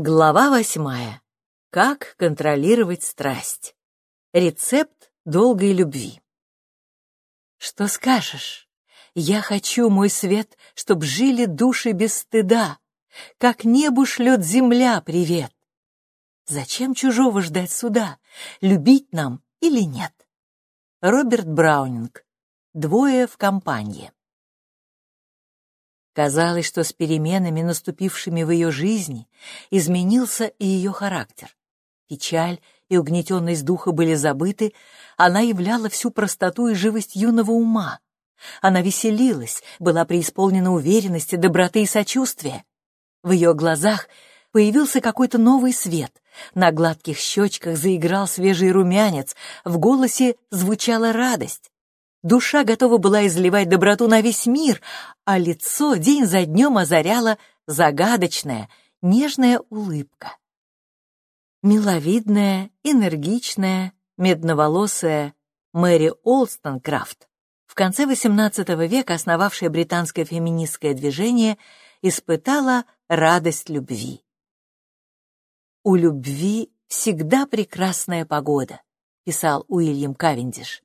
Глава восьмая. Как контролировать страсть. Рецепт долгой любви. Что скажешь? Я хочу, мой свет, чтоб жили души без стыда, как небу шлет земля привет. Зачем чужого ждать суда, любить нам или нет? Роберт Браунинг. Двое в компании. Казалось, что с переменами, наступившими в ее жизни, изменился и ее характер. Печаль и угнетенность духа были забыты, она являла всю простоту и живость юного ума. Она веселилась, была преисполнена уверенности, доброты и сочувствия. В ее глазах появился какой-то новый свет, на гладких щечках заиграл свежий румянец, в голосе звучала радость. Душа готова была изливать доброту на весь мир, а лицо день за днем озаряла загадочная, нежная улыбка. Миловидная, энергичная, медноволосая Мэри Олстонкрафт, в конце XVIII века основавшая британское феминистское движение, испытала радость любви. «У любви всегда прекрасная погода», — писал Уильям Кавендиш.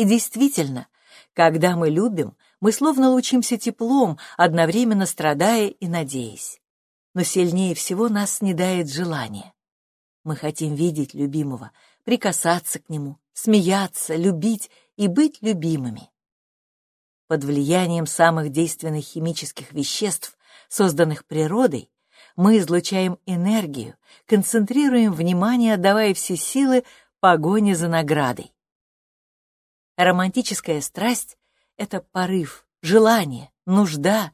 И действительно, когда мы любим, мы словно лучимся теплом, одновременно страдая и надеясь. Но сильнее всего нас снедает желание. Мы хотим видеть любимого, прикасаться к нему, смеяться, любить и быть любимыми. Под влиянием самых действенных химических веществ, созданных природой, мы излучаем энергию, концентрируем внимание, отдавая все силы погоне за наградой. Романтическая страсть — это порыв, желание, нужда,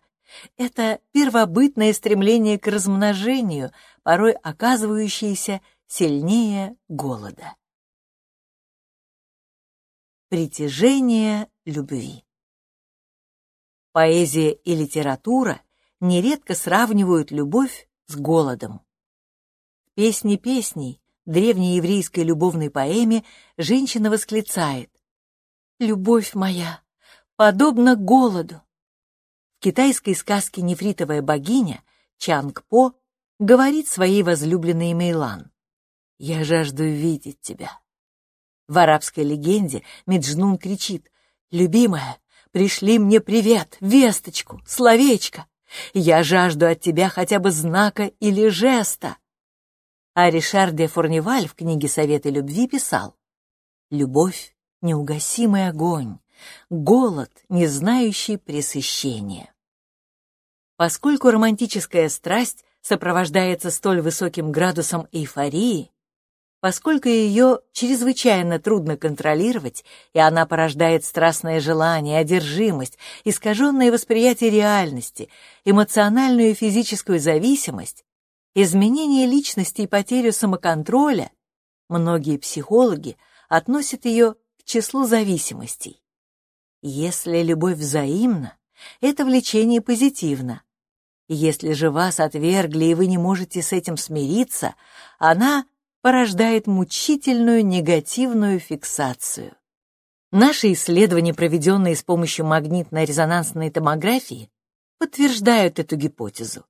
это первобытное стремление к размножению, порой оказывающееся сильнее голода. Притяжение любви Поэзия и литература нередко сравнивают любовь с голодом. Песни песней, древнееврейской любовной поэме, женщина восклицает любовь моя, подобно голоду. В китайской сказке «Нефритовая богиня» Чанг-По говорит своей возлюбленной Мейлан «Я жажду видеть тебя». В арабской легенде Меджнун кричит «Любимая, пришли мне привет, весточку, словечко. Я жажду от тебя хотя бы знака или жеста». А Ришар де Фурниваль в книге «Советы любви» писал «Любовь неугасимый огонь, голод, не знающий пресыщения. Поскольку романтическая страсть сопровождается столь высоким градусом эйфории, поскольку ее чрезвычайно трудно контролировать, и она порождает страстное желание, одержимость, искаженное восприятие реальности, эмоциональную и физическую зависимость, изменение личности и потерю самоконтроля, многие психологи относят ее числу зависимостей. Если любовь взаимна, это влечение позитивно. Если же вас отвергли и вы не можете с этим смириться, она порождает мучительную негативную фиксацию. Наши исследования, проведенные с помощью магнитно-резонансной томографии, подтверждают эту гипотезу.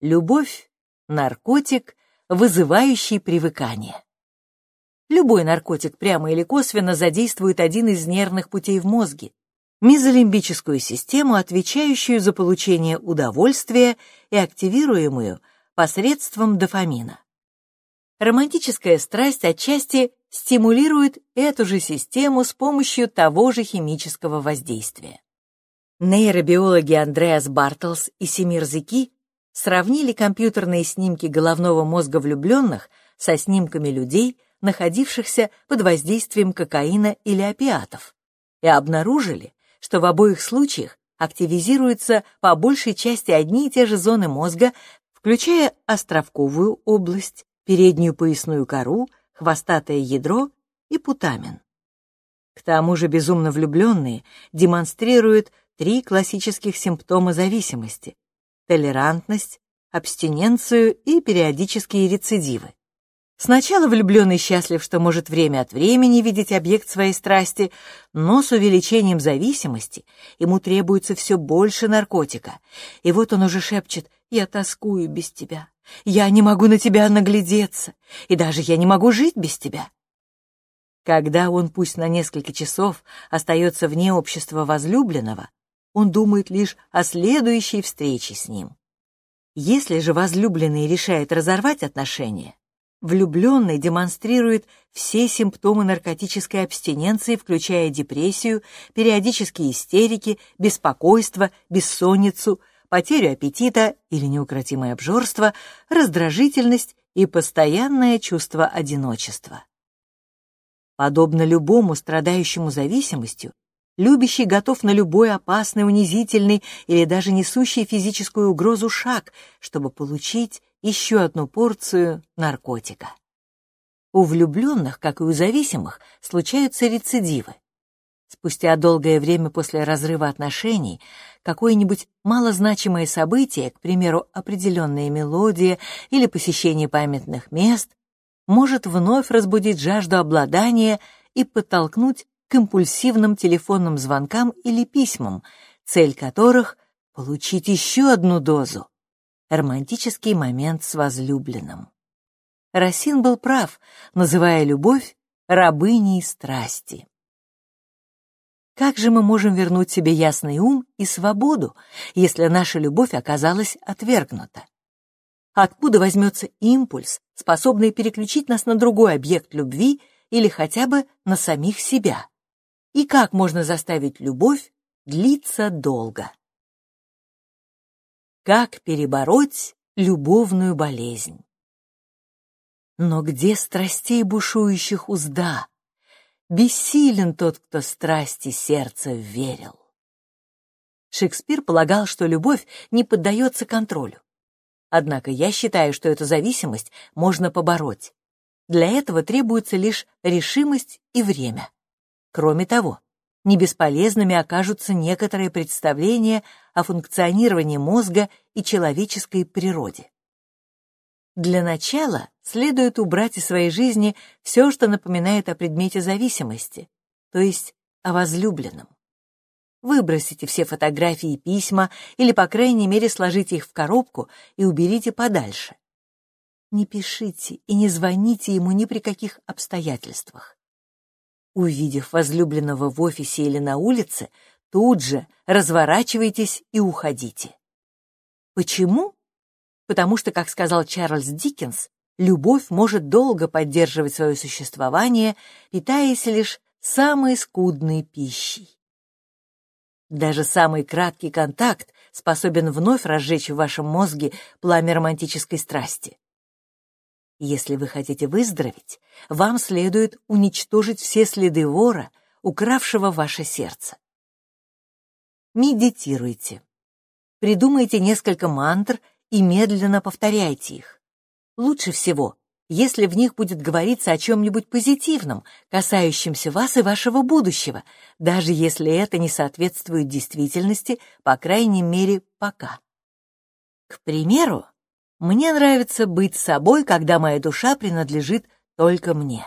Любовь — наркотик, вызывающий привыкание. Любой наркотик прямо или косвенно задействует один из нервных путей в мозге, мезолимбическую систему, отвечающую за получение удовольствия и активируемую посредством дофамина. Романтическая страсть отчасти стимулирует эту же систему с помощью того же химического воздействия. Нейробиологи Андреас Бартлс и Семир Зики сравнили компьютерные снимки головного мозга влюбленных со снимками людей, находившихся под воздействием кокаина или опиатов, и обнаружили, что в обоих случаях активизируются по большей части одни и те же зоны мозга, включая островковую область, переднюю поясную кору, хвостатое ядро и путамин. К тому же безумно влюбленные демонстрируют три классических симптома зависимости – толерантность, абстиненцию и периодические рецидивы. Сначала влюбленный счастлив, что может время от времени видеть объект своей страсти, но с увеличением зависимости ему требуется все больше наркотика. И вот он уже шепчет «Я тоскую без тебя, я не могу на тебя наглядеться, и даже я не могу жить без тебя». Когда он, пусть на несколько часов, остается вне общества возлюбленного, он думает лишь о следующей встрече с ним. Если же возлюбленный решает разорвать отношения, Влюбленный демонстрирует все симптомы наркотической абстиненции, включая депрессию, периодические истерики, беспокойство, бессонницу, потерю аппетита или неукротимое обжорство, раздражительность и постоянное чувство одиночества. Подобно любому страдающему зависимостью, любящий готов на любой опасный, унизительный или даже несущий физическую угрозу шаг, чтобы получить еще одну порцию наркотика. У влюбленных, как и у зависимых, случаются рецидивы. Спустя долгое время после разрыва отношений какое-нибудь малозначимое событие, к примеру, определенная мелодия или посещение памятных мест, может вновь разбудить жажду обладания и подтолкнуть к импульсивным телефонным звонкам или письмам, цель которых — получить еще одну дозу романтический момент с возлюбленным. Расин был прав, называя любовь рабыней страсти. Как же мы можем вернуть себе ясный ум и свободу, если наша любовь оказалась отвергнута? Откуда возьмется импульс, способный переключить нас на другой объект любви или хотя бы на самих себя? И как можно заставить любовь длиться долго? Как перебороть любовную болезнь? Но где страстей бушующих узда? Бессилен тот, кто страсти сердца верил. Шекспир полагал, что любовь не поддается контролю. Однако я считаю, что эту зависимость можно побороть. Для этого требуется лишь решимость и время. Кроме того, не бесполезными окажутся некоторые представления о функционировании мозга и человеческой природе. Для начала следует убрать из своей жизни все, что напоминает о предмете зависимости, то есть о возлюбленном. Выбросите все фотографии и письма, или, по крайней мере, сложите их в коробку и уберите подальше. Не пишите и не звоните ему ни при каких обстоятельствах. Увидев возлюбленного в офисе или на улице, тут же разворачивайтесь и уходите. Почему? Потому что, как сказал Чарльз Диккенс, любовь может долго поддерживать свое существование, питаясь лишь самой скудной пищей. Даже самый краткий контакт способен вновь разжечь в вашем мозге пламя романтической страсти. Если вы хотите выздороветь, вам следует уничтожить все следы вора, укравшего ваше сердце. Медитируйте. Придумайте несколько мантр и медленно повторяйте их. Лучше всего, если в них будет говориться о чем-нибудь позитивном, касающемся вас и вашего будущего, даже если это не соответствует действительности, по крайней мере, пока. К примеру, мне нравится быть собой, когда моя душа принадлежит только мне.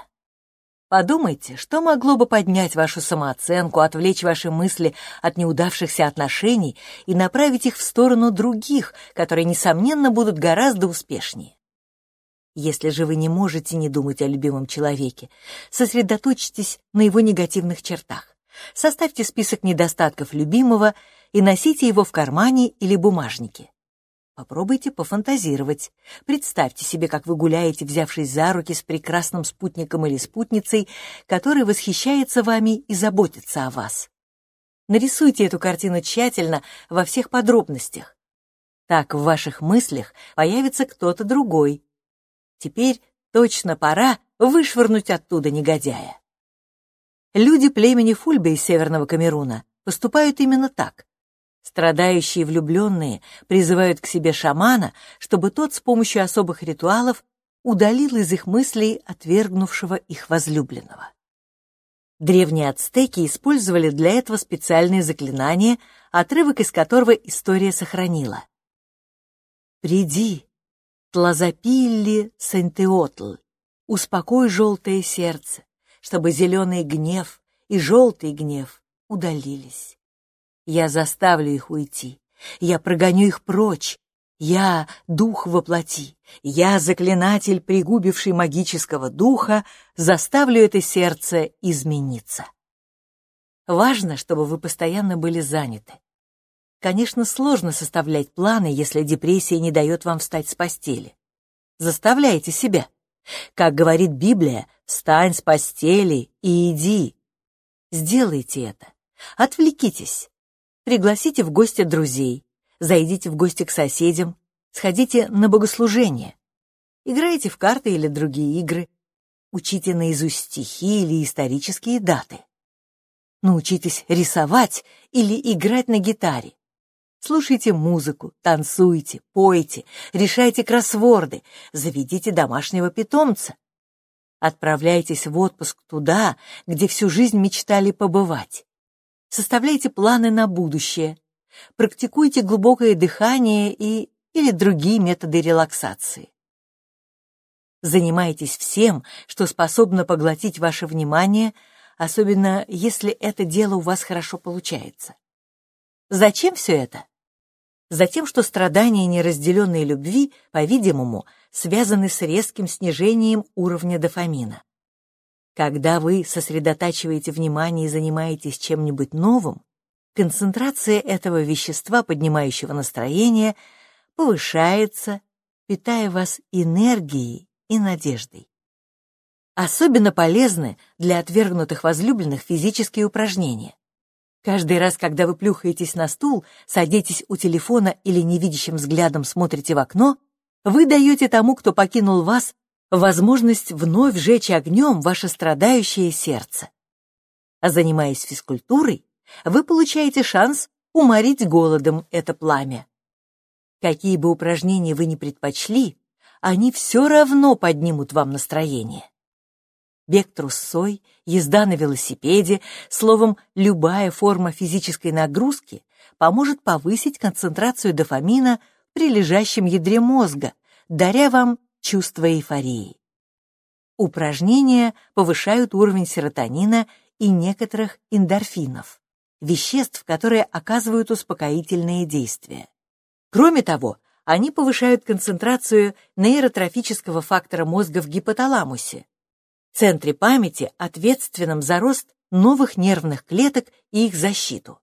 Подумайте, что могло бы поднять вашу самооценку, отвлечь ваши мысли от неудавшихся отношений и направить их в сторону других, которые, несомненно, будут гораздо успешнее. Если же вы не можете не думать о любимом человеке, сосредоточьтесь на его негативных чертах. Составьте список недостатков любимого и носите его в кармане или бумажнике. Попробуйте пофантазировать. Представьте себе, как вы гуляете, взявшись за руки с прекрасным спутником или спутницей, который восхищается вами и заботится о вас. Нарисуйте эту картину тщательно во всех подробностях. Так в ваших мыслях появится кто-то другой. Теперь точно пора вышвырнуть оттуда негодяя. Люди племени Фульбе из Северного Камеруна поступают именно так. Страдающие влюбленные призывают к себе шамана, чтобы тот с помощью особых ритуалов удалил из их мыслей отвергнувшего их возлюбленного. Древние ацтеки использовали для этого специальные заклинания, отрывок из которого история сохранила. «Приди, Тлазапилли Сентеотл, успокой желтое сердце, чтобы зеленый гнев и желтый гнев удалились. Я заставлю их уйти, я прогоню их прочь, я — дух воплоти, я — заклинатель, пригубивший магического духа, заставлю это сердце измениться. Важно, чтобы вы постоянно были заняты. Конечно, сложно составлять планы, если депрессия не дает вам встать с постели. Заставляйте себя. Как говорит Библия, встань с постели и иди. Сделайте это. Отвлекитесь. Пригласите в гости друзей. Зайдите в гости к соседям. Сходите на богослужение. Играйте в карты или другие игры. Учите наизусть стихи или исторические даты. Научитесь рисовать или играть на гитаре. Слушайте музыку, танцуйте, пойте, решайте кроссворды, заведите домашнего питомца. Отправляйтесь в отпуск туда, где всю жизнь мечтали побывать. Составляйте планы на будущее. Практикуйте глубокое дыхание и или другие методы релаксации. Занимайтесь всем, что способно поглотить ваше внимание, особенно если это дело у вас хорошо получается. Зачем все это? Затем, что страдания неразделенной любви, по-видимому, связаны с резким снижением уровня дофамина. Когда вы сосредотачиваете внимание и занимаетесь чем-нибудь новым, концентрация этого вещества, поднимающего настроение, повышается, питая вас энергией и надеждой. Особенно полезны для отвергнутых возлюбленных физические упражнения. Каждый раз, когда вы плюхаетесь на стул, садитесь у телефона или невидящим взглядом смотрите в окно, вы даете тому, кто покинул вас, возможность вновь жечь огнем ваше страдающее сердце. А занимаясь физкультурой, вы получаете шанс уморить голодом это пламя. Какие бы упражнения вы ни предпочли, они все равно поднимут вам настроение бег трусцой, езда на велосипеде, словом, любая форма физической нагрузки поможет повысить концентрацию дофамина при лежащем ядре мозга, даря вам чувство эйфории. Упражнения повышают уровень серотонина и некоторых эндорфинов, веществ, которые оказывают успокоительные действия. Кроме того, они повышают концентрацию нейротрофического фактора мозга в гипоталамусе, центре памяти, ответственном за рост новых нервных клеток и их защиту.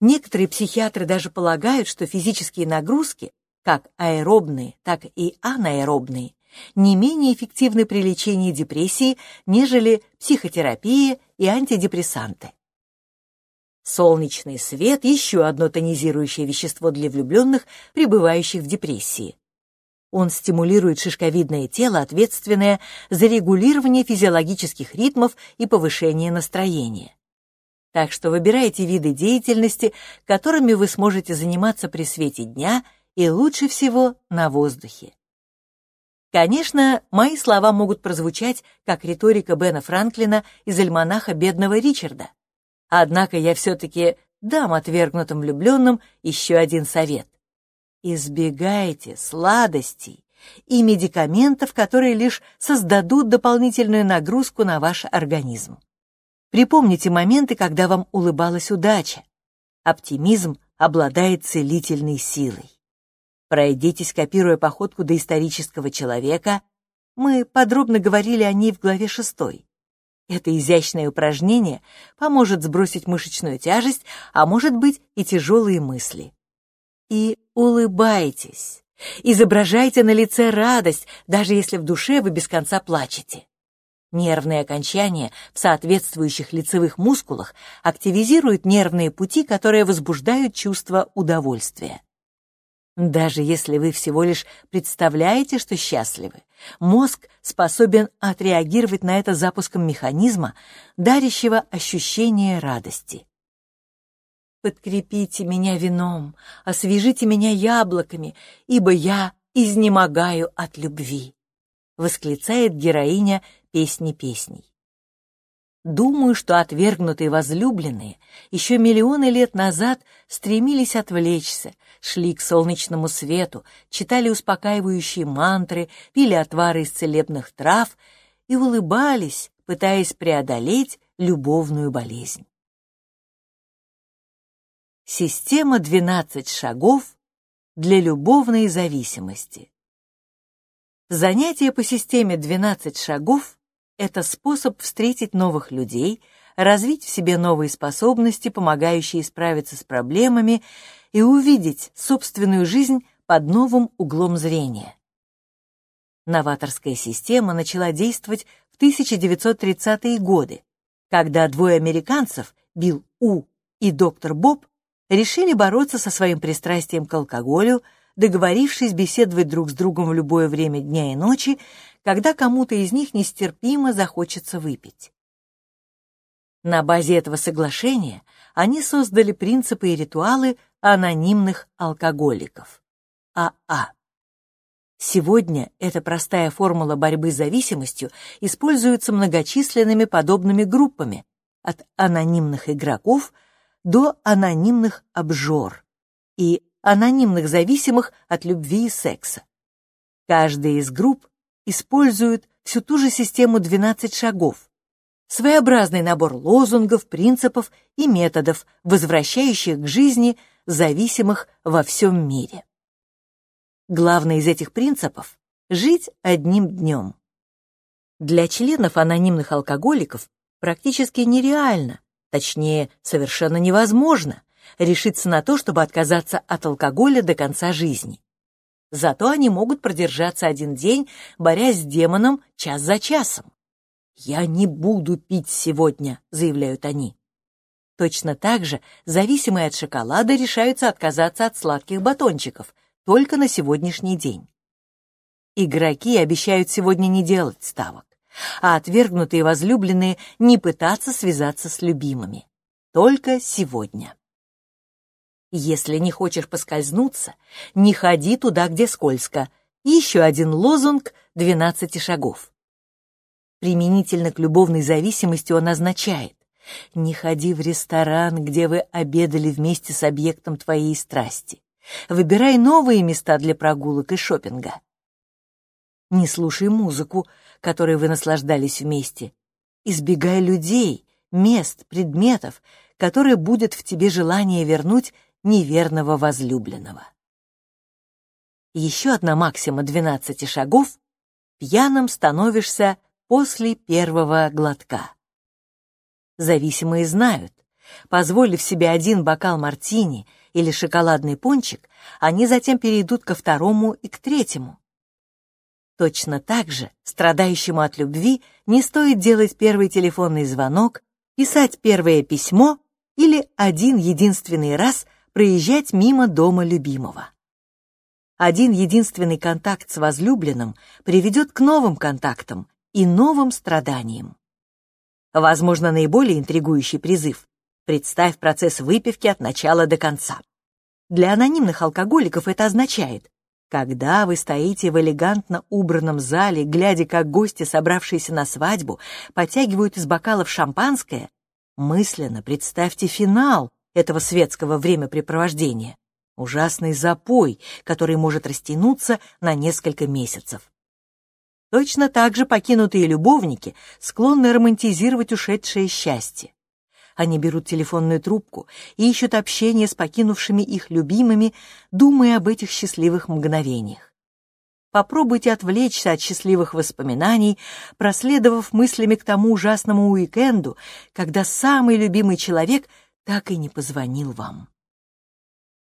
Некоторые психиатры даже полагают, что физические нагрузки, как аэробные, так и анаэробные, не менее эффективны при лечении депрессии, нежели психотерапия и антидепрессанты. Солнечный свет – еще одно тонизирующее вещество для влюбленных, пребывающих в депрессии. Он стимулирует шишковидное тело, ответственное за регулирование физиологических ритмов и повышение настроения. Так что выбирайте виды деятельности, которыми вы сможете заниматься при свете дня и лучше всего на воздухе. Конечно, мои слова могут прозвучать как риторика Бена Франклина из альманаха бедного Ричарда. Однако я все-таки дам отвергнутым влюбленным еще один совет. Избегайте сладостей и медикаментов, которые лишь создадут дополнительную нагрузку на ваш организм. Припомните моменты, когда вам улыбалась удача. Оптимизм обладает целительной силой. Пройдитесь, копируя походку доисторического человека. Мы подробно говорили о ней в главе 6. Это изящное упражнение поможет сбросить мышечную тяжесть, а может быть и тяжелые мысли и улыбайтесь. Изображайте на лице радость, даже если в душе вы без конца плачете. Нервные окончания в соответствующих лицевых мускулах активизируют нервные пути, которые возбуждают чувство удовольствия. Даже если вы всего лишь представляете, что счастливы, мозг способен отреагировать на это запуском механизма, дарящего ощущение радости. Подкрепите меня вином, освежите меня яблоками, ибо я изнемогаю от любви», — восклицает героиня песни песней. Думаю, что отвергнутые возлюбленные еще миллионы лет назад стремились отвлечься, шли к солнечному свету, читали успокаивающие мантры, пили отвары из целебных трав и улыбались, пытаясь преодолеть любовную болезнь. Система 12 шагов для любовной зависимости. Занятие по системе 12 шагов — это способ встретить новых людей, развить в себе новые способности, помогающие справиться с проблемами и увидеть собственную жизнь под новым углом зрения. Новаторская система начала действовать в 1930-е годы, когда двое американцев, Билл У и доктор Боб, решили бороться со своим пристрастием к алкоголю, договорившись беседовать друг с другом в любое время дня и ночи, когда кому-то из них нестерпимо захочется выпить. На базе этого соглашения они создали принципы и ритуалы анонимных алкоголиков. АА. Сегодня эта простая формула борьбы с зависимостью используется многочисленными подобными группами, от анонимных игроков до анонимных обжор и анонимных зависимых от любви и секса. Каждая из групп использует всю ту же систему 12 шагов, своеобразный набор лозунгов, принципов и методов, возвращающих к жизни зависимых во всем мире. Главный из этих принципов — жить одним днем. Для членов анонимных алкоголиков практически нереально, точнее, совершенно невозможно решиться на то, чтобы отказаться от алкоголя до конца жизни. Зато они могут продержаться один день, борясь с демоном час за часом. «Я не буду пить сегодня», — заявляют они. Точно так же зависимые от шоколада решаются отказаться от сладких батончиков только на сегодняшний день. Игроки обещают сегодня не делать ставок, а отвергнутые возлюбленные не пытаться связаться с любимыми. Только сегодня. Если не хочешь поскользнуться, не ходи туда, где скользко. Еще один лозунг двенадцати шагов. Применительно к любовной зависимости он означает «Не ходи в ресторан, где вы обедали вместе с объектом твоей страсти. Выбирай новые места для прогулок и шопинга. Не слушай музыку, которой вы наслаждались вместе. Избегай людей, мест, предметов, которые будет в тебе желание вернуть неверного возлюбленного. Еще одна максима 12 шагов — пьяным становишься после первого глотка. Зависимые знают, позволив себе один бокал мартини или шоколадный пончик, они затем перейдут ко второму и к третьему. Точно так же страдающему от любви не стоит делать первый телефонный звонок, писать первое письмо или один единственный раз проезжать мимо дома любимого. Один единственный контакт с возлюбленным приведет к новым контактам и новым страданиям. Возможно, наиболее интригующий призыв — представь процесс выпивки от начала до конца. Для анонимных алкоголиков это означает, когда вы стоите в элегантно убранном зале, глядя, как гости, собравшиеся на свадьбу, потягивают из бокалов шампанское, мысленно представьте финал, этого светского времяпрепровождения. Ужасный запой, который может растянуться на несколько месяцев. Точно так же покинутые любовники склонны романтизировать ушедшее счастье. Они берут телефонную трубку и ищут общение с покинувшими их любимыми, думая об этих счастливых мгновениях. Попробуйте отвлечься от счастливых воспоминаний, проследовав мыслями к тому ужасному уикенду, когда самый любимый человек — так и не позвонил вам.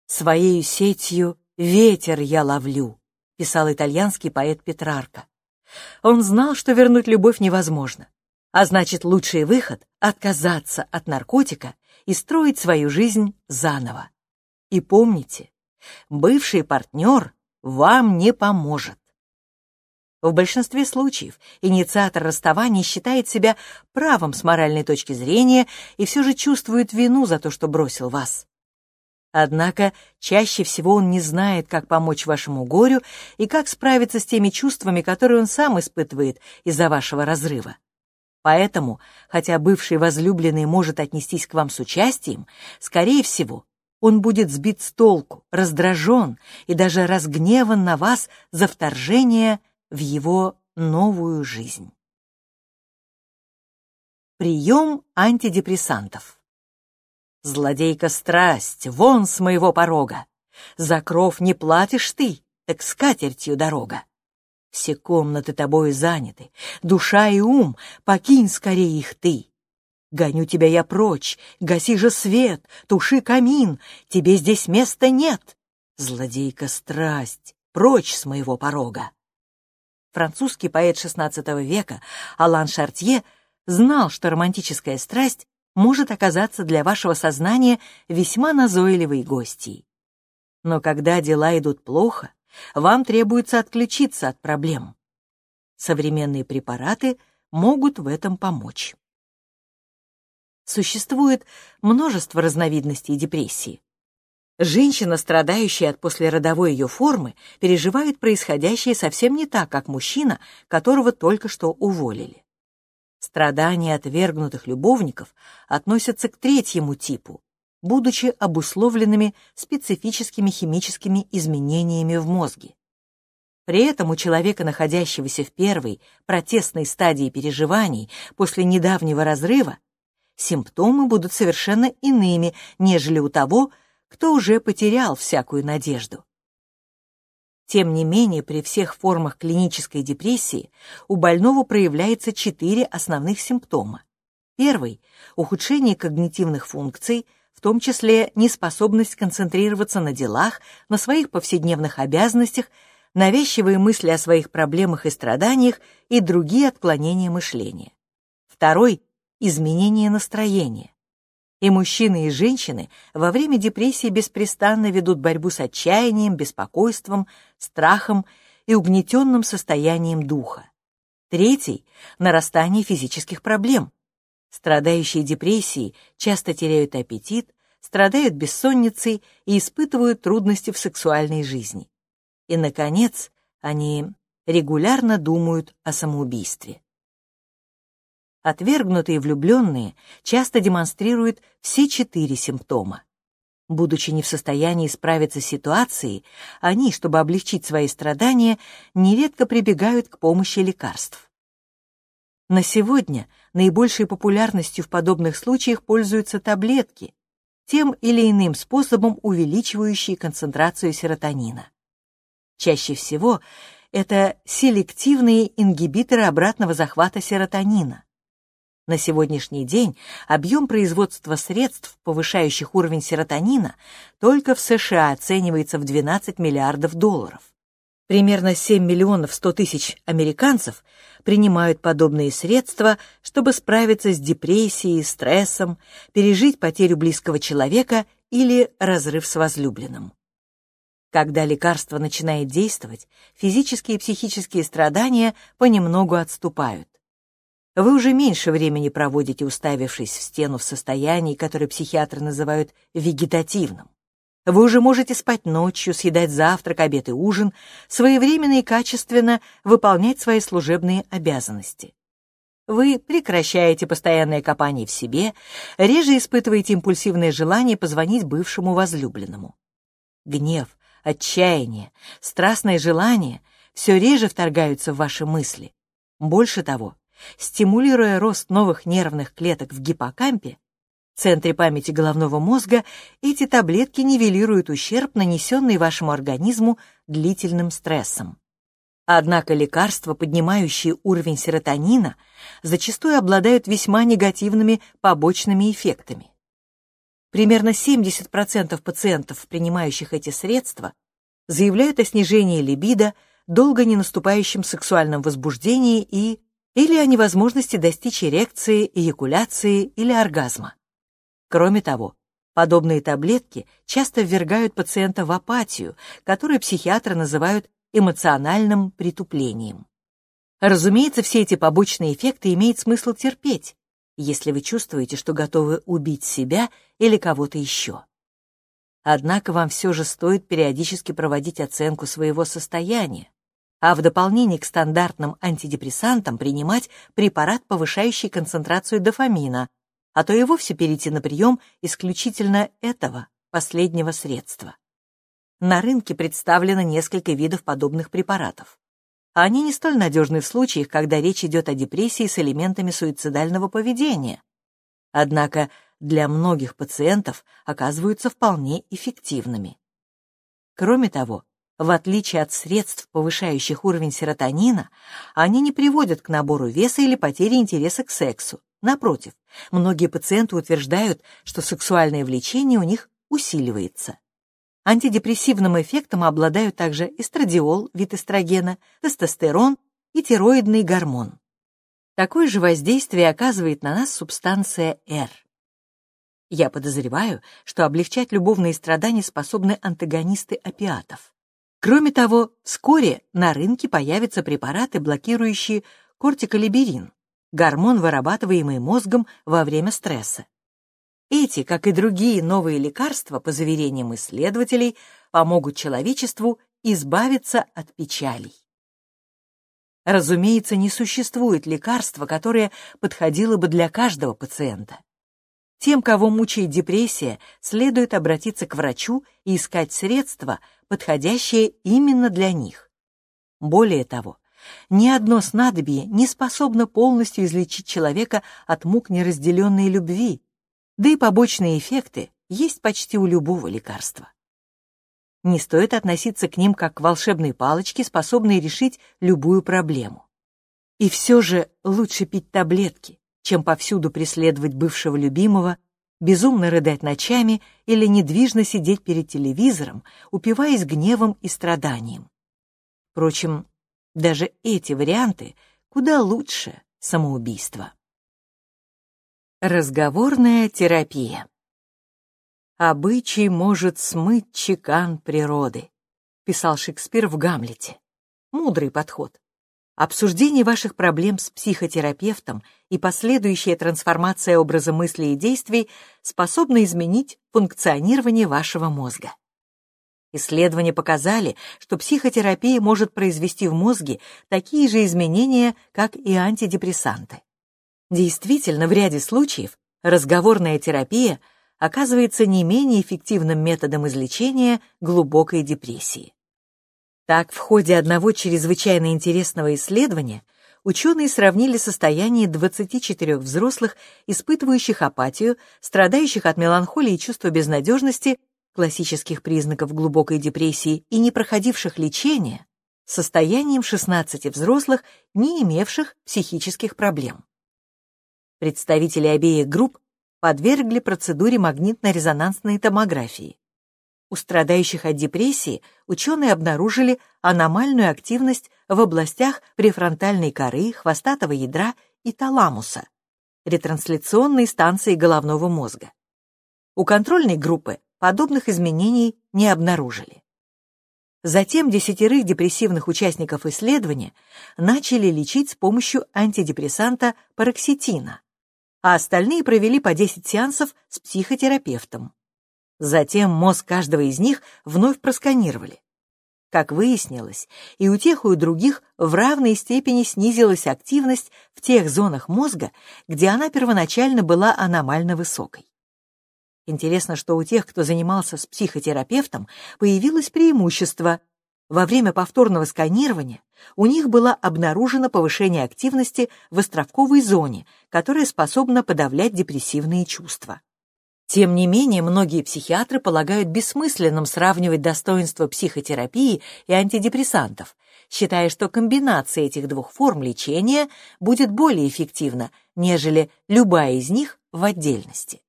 «Своею сетью ветер я ловлю», — писал итальянский поэт Петрарка. Он знал, что вернуть любовь невозможно, а значит, лучший выход — отказаться от наркотика и строить свою жизнь заново. И помните, бывший партнер вам не поможет. В большинстве случаев инициатор расставания считает себя правым с моральной точки зрения и все же чувствует вину за то, что бросил вас. Однако чаще всего он не знает, как помочь вашему горю и как справиться с теми чувствами, которые он сам испытывает из-за вашего разрыва. Поэтому, хотя бывший возлюбленный может отнестись к вам с участием, скорее всего, он будет сбит с толку, раздражен и даже разгневан на вас за вторжение в его новую жизнь. Прием антидепрессантов. Злодейка страсть, вон с моего порога. За кров не платишь ты, так с катертью дорога. Все комнаты тобою заняты, душа и ум, покинь скорее их ты. Гоню тебя я прочь, гаси же свет, туши камин, тебе здесь места нет. Злодейка страсть, прочь с моего порога. Французский поэт XVI века Алан Шартье знал, что романтическая страсть может оказаться для вашего сознания весьма назойливой гостьей. Но когда дела идут плохо, вам требуется отключиться от проблем. Современные препараты могут в этом помочь. Существует множество разновидностей депрессии. Женщина, страдающая от послеродовой ее формы, переживает происходящее совсем не так, как мужчина, которого только что уволили. Страдания отвергнутых любовников относятся к третьему типу, будучи обусловленными специфическими химическими изменениями в мозге. При этом у человека, находящегося в первой протестной стадии переживаний после недавнего разрыва, симптомы будут совершенно иными, нежели у того, кто уже потерял всякую надежду. Тем не менее, при всех формах клинической депрессии у больного проявляется четыре основных симптома. Первый – ухудшение когнитивных функций, в том числе неспособность концентрироваться на делах, на своих повседневных обязанностях, навязчивые мысли о своих проблемах и страданиях и другие отклонения мышления. Второй изменение настроения. И мужчины, и женщины во время депрессии беспрестанно ведут борьбу с отчаянием, беспокойством, страхом и угнетенным состоянием духа. Третий – нарастание физических проблем. Страдающие депрессией часто теряют аппетит, страдают бессонницей и испытывают трудности в сексуальной жизни. И, наконец, они регулярно думают о самоубийстве. Отвергнутые влюбленные часто демонстрируют все четыре симптома. Будучи не в состоянии справиться с ситуацией, они, чтобы облегчить свои страдания, нередко прибегают к помощи лекарств. На сегодня наибольшей популярностью в подобных случаях пользуются таблетки, тем или иным способом увеличивающие концентрацию серотонина. Чаще всего это селективные ингибиторы обратного захвата серотонина, на сегодняшний день объем производства средств, повышающих уровень серотонина, только в США оценивается в 12 миллиардов долларов. Примерно 7 миллионов 100 тысяч американцев принимают подобные средства, чтобы справиться с депрессией, стрессом, пережить потерю близкого человека или разрыв с возлюбленным. Когда лекарство начинает действовать, физические и психические страдания понемногу отступают. Вы уже меньше времени проводите, уставившись в стену в состоянии, которое психиатры называют вегетативным. Вы уже можете спать ночью, съедать завтрак, обед и ужин, своевременно и качественно выполнять свои служебные обязанности. Вы прекращаете постоянное копание в себе, реже испытываете импульсивное желание позвонить бывшему возлюбленному. Гнев, отчаяние, страстное желание все реже вторгаются в ваши мысли. Больше того, Стимулируя рост новых нервных клеток в гиппокампе, центре памяти головного мозга, эти таблетки нивелируют ущерб, нанесенный вашему организму длительным стрессом. Однако лекарства, поднимающие уровень серотонина, зачастую обладают весьма негативными побочными эффектами. Примерно 70% пациентов, принимающих эти средства, заявляют о снижении либидо, долго не наступающем сексуальном возбуждении и или о невозможности достичь эрекции, эякуляции или оргазма. Кроме того, подобные таблетки часто ввергают пациента в апатию, которую психиатры называют эмоциональным притуплением. Разумеется, все эти побочные эффекты имеет смысл терпеть, если вы чувствуете, что готовы убить себя или кого-то еще. Однако вам все же стоит периодически проводить оценку своего состояния, а в дополнение к стандартным антидепрессантам принимать препарат, повышающий концентрацию дофамина, а то и вовсе перейти на прием исключительно этого последнего средства. На рынке представлено несколько видов подобных препаратов. Они не столь надежны в случаях, когда речь идет о депрессии с элементами суицидального поведения. Однако для многих пациентов оказываются вполне эффективными. Кроме того, в отличие от средств, повышающих уровень серотонина, они не приводят к набору веса или потере интереса к сексу. Напротив, многие пациенты утверждают, что сексуальное влечение у них усиливается. Антидепрессивным эффектом обладают также эстрадиол, вид эстрогена, тестостерон и тироидный гормон. Такое же воздействие оказывает на нас субстанция R. Я подозреваю, что облегчать любовные страдания способны антагонисты опиатов. Кроме того, вскоре на рынке появятся препараты, блокирующие кортиколиберин, гормон, вырабатываемый мозгом во время стресса. Эти, как и другие новые лекарства, по заверениям исследователей, помогут человечеству избавиться от печалей. Разумеется, не существует лекарства, которое подходило бы для каждого пациента. Тем, кого мучает депрессия, следует обратиться к врачу и искать средства, подходящие именно для них. Более того, ни одно снадобье не способно полностью излечить человека от мук неразделенной любви, да и побочные эффекты есть почти у любого лекарства. Не стоит относиться к ним как к волшебной палочке, способной решить любую проблему. И все же лучше пить таблетки, чем повсюду преследовать бывшего любимого, безумно рыдать ночами или недвижно сидеть перед телевизором, упиваясь гневом и страданием. Впрочем, даже эти варианты куда лучше самоубийства. Разговорная терапия. «Обычай может смыть чекан природы», — писал Шекспир в «Гамлете». Мудрый подход. Обсуждение ваших проблем с психотерапевтом и последующая трансформация образа мысли и действий способны изменить функционирование вашего мозга. Исследования показали, что психотерапия может произвести в мозге такие же изменения, как и антидепрессанты. Действительно, в ряде случаев разговорная терапия оказывается не менее эффективным методом излечения глубокой депрессии. Так, в ходе одного чрезвычайно интересного исследования ученые сравнили состояние 24 взрослых, испытывающих апатию, страдающих от меланхолии и чувства безнадежности, классических признаков глубокой депрессии и не проходивших лечения, состоянием 16 взрослых, не имевших психических проблем. Представители обеих групп подвергли процедуре магнитно-резонансной томографии. У страдающих от депрессии ученые обнаружили аномальную активность в областях префронтальной коры, хвостатого ядра и таламуса, ретрансляционной станции головного мозга. У контрольной группы подобных изменений не обнаружили. Затем десятерых депрессивных участников исследования начали лечить с помощью антидепрессанта пароксетина, а остальные провели по 10 сеансов с психотерапевтом. Затем мозг каждого из них вновь просканировали. Как выяснилось, и у тех, и у других в равной степени снизилась активность в тех зонах мозга, где она первоначально была аномально высокой. Интересно, что у тех, кто занимался с психотерапевтом, появилось преимущество. Во время повторного сканирования у них было обнаружено повышение активности в островковой зоне, которая способна подавлять депрессивные чувства. Тем не менее, многие психиатры полагают бессмысленным сравнивать достоинства психотерапии и антидепрессантов, считая, что комбинация этих двух форм лечения будет более эффективна, нежели любая из них в отдельности.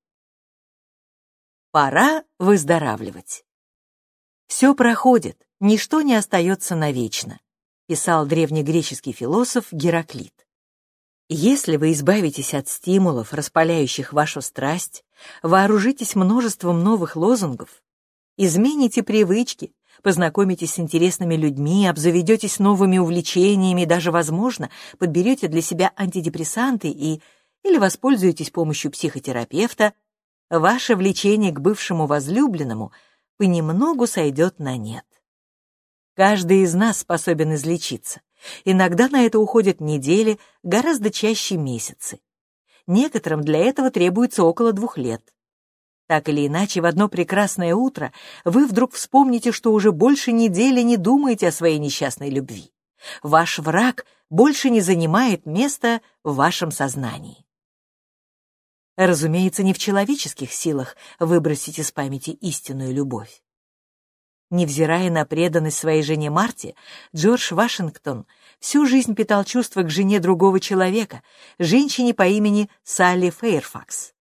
Пора выздоравливать. Все проходит, ничто не остается навечно, писал древнегреческий философ Гераклит. Если вы избавитесь от стимулов, распаляющих вашу страсть, вооружитесь множеством новых лозунгов, измените привычки, познакомитесь с интересными людьми, обзаведетесь новыми увлечениями, даже, возможно, подберете для себя антидепрессанты и или воспользуетесь помощью психотерапевта, ваше влечение к бывшему возлюбленному понемногу сойдет на нет. Каждый из нас способен излечиться. Иногда на это уходят недели, гораздо чаще месяцы. Некоторым для этого требуется около двух лет. Так или иначе, в одно прекрасное утро вы вдруг вспомните, что уже больше недели не думаете о своей несчастной любви. Ваш враг больше не занимает места в вашем сознании. Разумеется, не в человеческих силах выбросить из памяти истинную любовь. Невзирая на преданность своей жене Марте, Джордж Вашингтон всю жизнь питал чувства к жене другого человека, женщине по имени Салли Фейрфакс.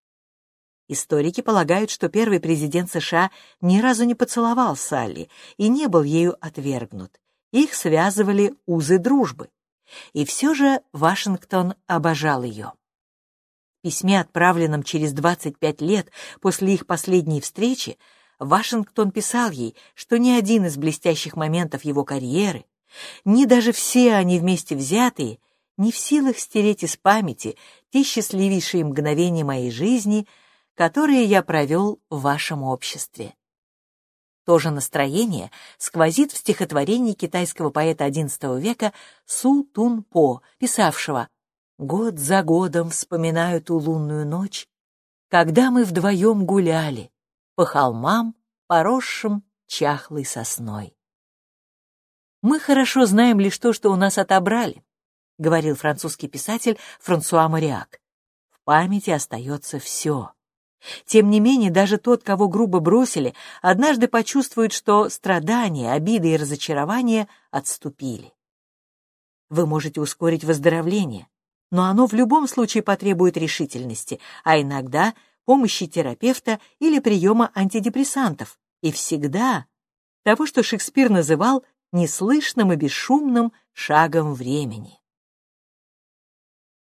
Историки полагают, что первый президент США ни разу не поцеловал Салли и не был ею отвергнут. Их связывали узы дружбы. И все же Вашингтон обожал ее. В письме, отправленном через 25 лет после их последней встречи, Вашингтон писал ей, что ни один из блестящих моментов его карьеры, ни даже все они вместе взятые, не в силах стереть из памяти те счастливейшие мгновения моей жизни, которые я провел в вашем обществе. То же настроение сквозит в стихотворении китайского поэта XI века Су Тун По, писавшего «Год за годом вспоминаю ту лунную ночь, когда мы вдвоем гуляли, по холмам, поросшим чахлой сосной. «Мы хорошо знаем лишь то, что у нас отобрали», — говорил французский писатель Франсуа Мариак. «В памяти остается все». Тем не менее, даже тот, кого грубо бросили, однажды почувствует, что страдания, обиды и разочарования отступили. Вы можете ускорить выздоровление, но оно в любом случае потребует решительности, а иногда помощи терапевта или приема антидепрессантов, и всегда того, что Шекспир называл неслышным и бесшумным шагом времени.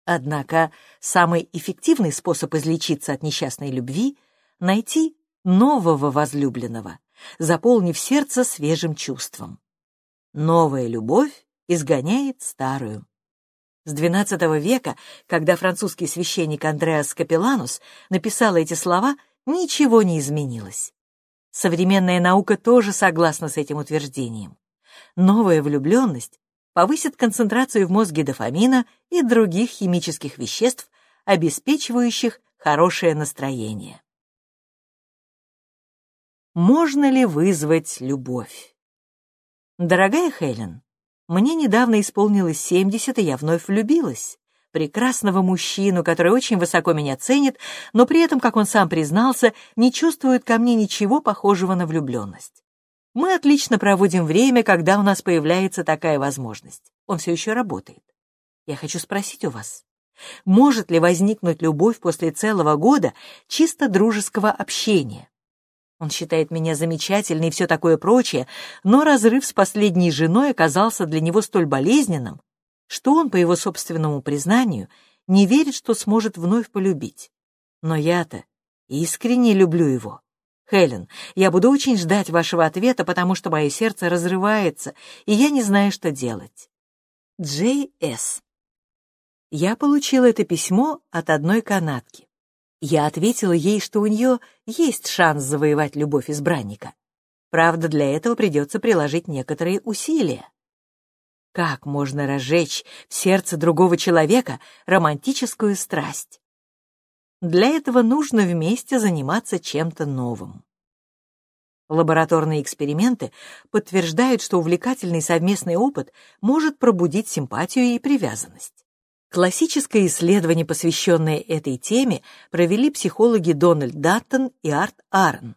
Однако самый эффективный способ излечиться от несчастной любви — найти нового возлюбленного, заполнив сердце свежим чувством. Новая любовь изгоняет старую. С XII века, когда французский священник Андреас Капелланус написал эти слова, ничего не изменилось. Современная наука тоже согласна с этим утверждением. Новая влюбленность повысит концентрацию в мозге дофамина и других химических веществ, обеспечивающих хорошее настроение. Можно ли вызвать любовь? Дорогая Хелен, мне недавно исполнилось 70, и я вновь влюбилась. Прекрасного мужчину, который очень высоко меня ценит, но при этом, как он сам признался, не чувствует ко мне ничего похожего на влюбленность. Мы отлично проводим время, когда у нас появляется такая возможность. Он все еще работает. Я хочу спросить у вас, может ли возникнуть любовь после целого года чисто дружеского общения? Он считает меня замечательной и все такое прочее, но разрыв с последней женой оказался для него столь болезненным, что он, по его собственному признанию, не верит, что сможет вновь полюбить. Но я-то искренне люблю его. Хелен, я буду очень ждать вашего ответа, потому что мое сердце разрывается, и я не знаю, что делать. Джей С. Я получила это письмо от одной канатки. Я ответила ей, что у нее есть шанс завоевать любовь избранника. Правда, для этого придется приложить некоторые усилия. Как можно разжечь в сердце другого человека романтическую страсть? Для этого нужно вместе заниматься чем-то новым. Лабораторные эксперименты подтверждают, что увлекательный совместный опыт может пробудить симпатию и привязанность. Классическое исследование, посвященное этой теме, провели психологи Дональд Даттон и Арт Аарон.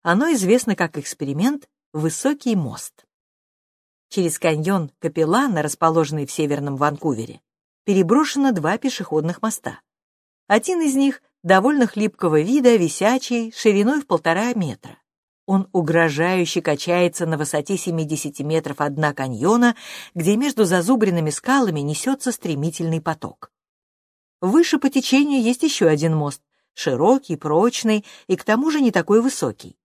Оно известно как эксперимент «Высокий мост». Через каньон Капеллана, расположенный в северном Ванкувере, переброшено два пешеходных моста. Один из них довольно хлипкого вида, висячий, шириной в полтора метра. Он угрожающе качается на высоте 70 метров от дна каньона, где между зазубренными скалами несется стремительный поток. Выше по течению есть еще один мост, широкий, прочный и к тому же не такой высокий.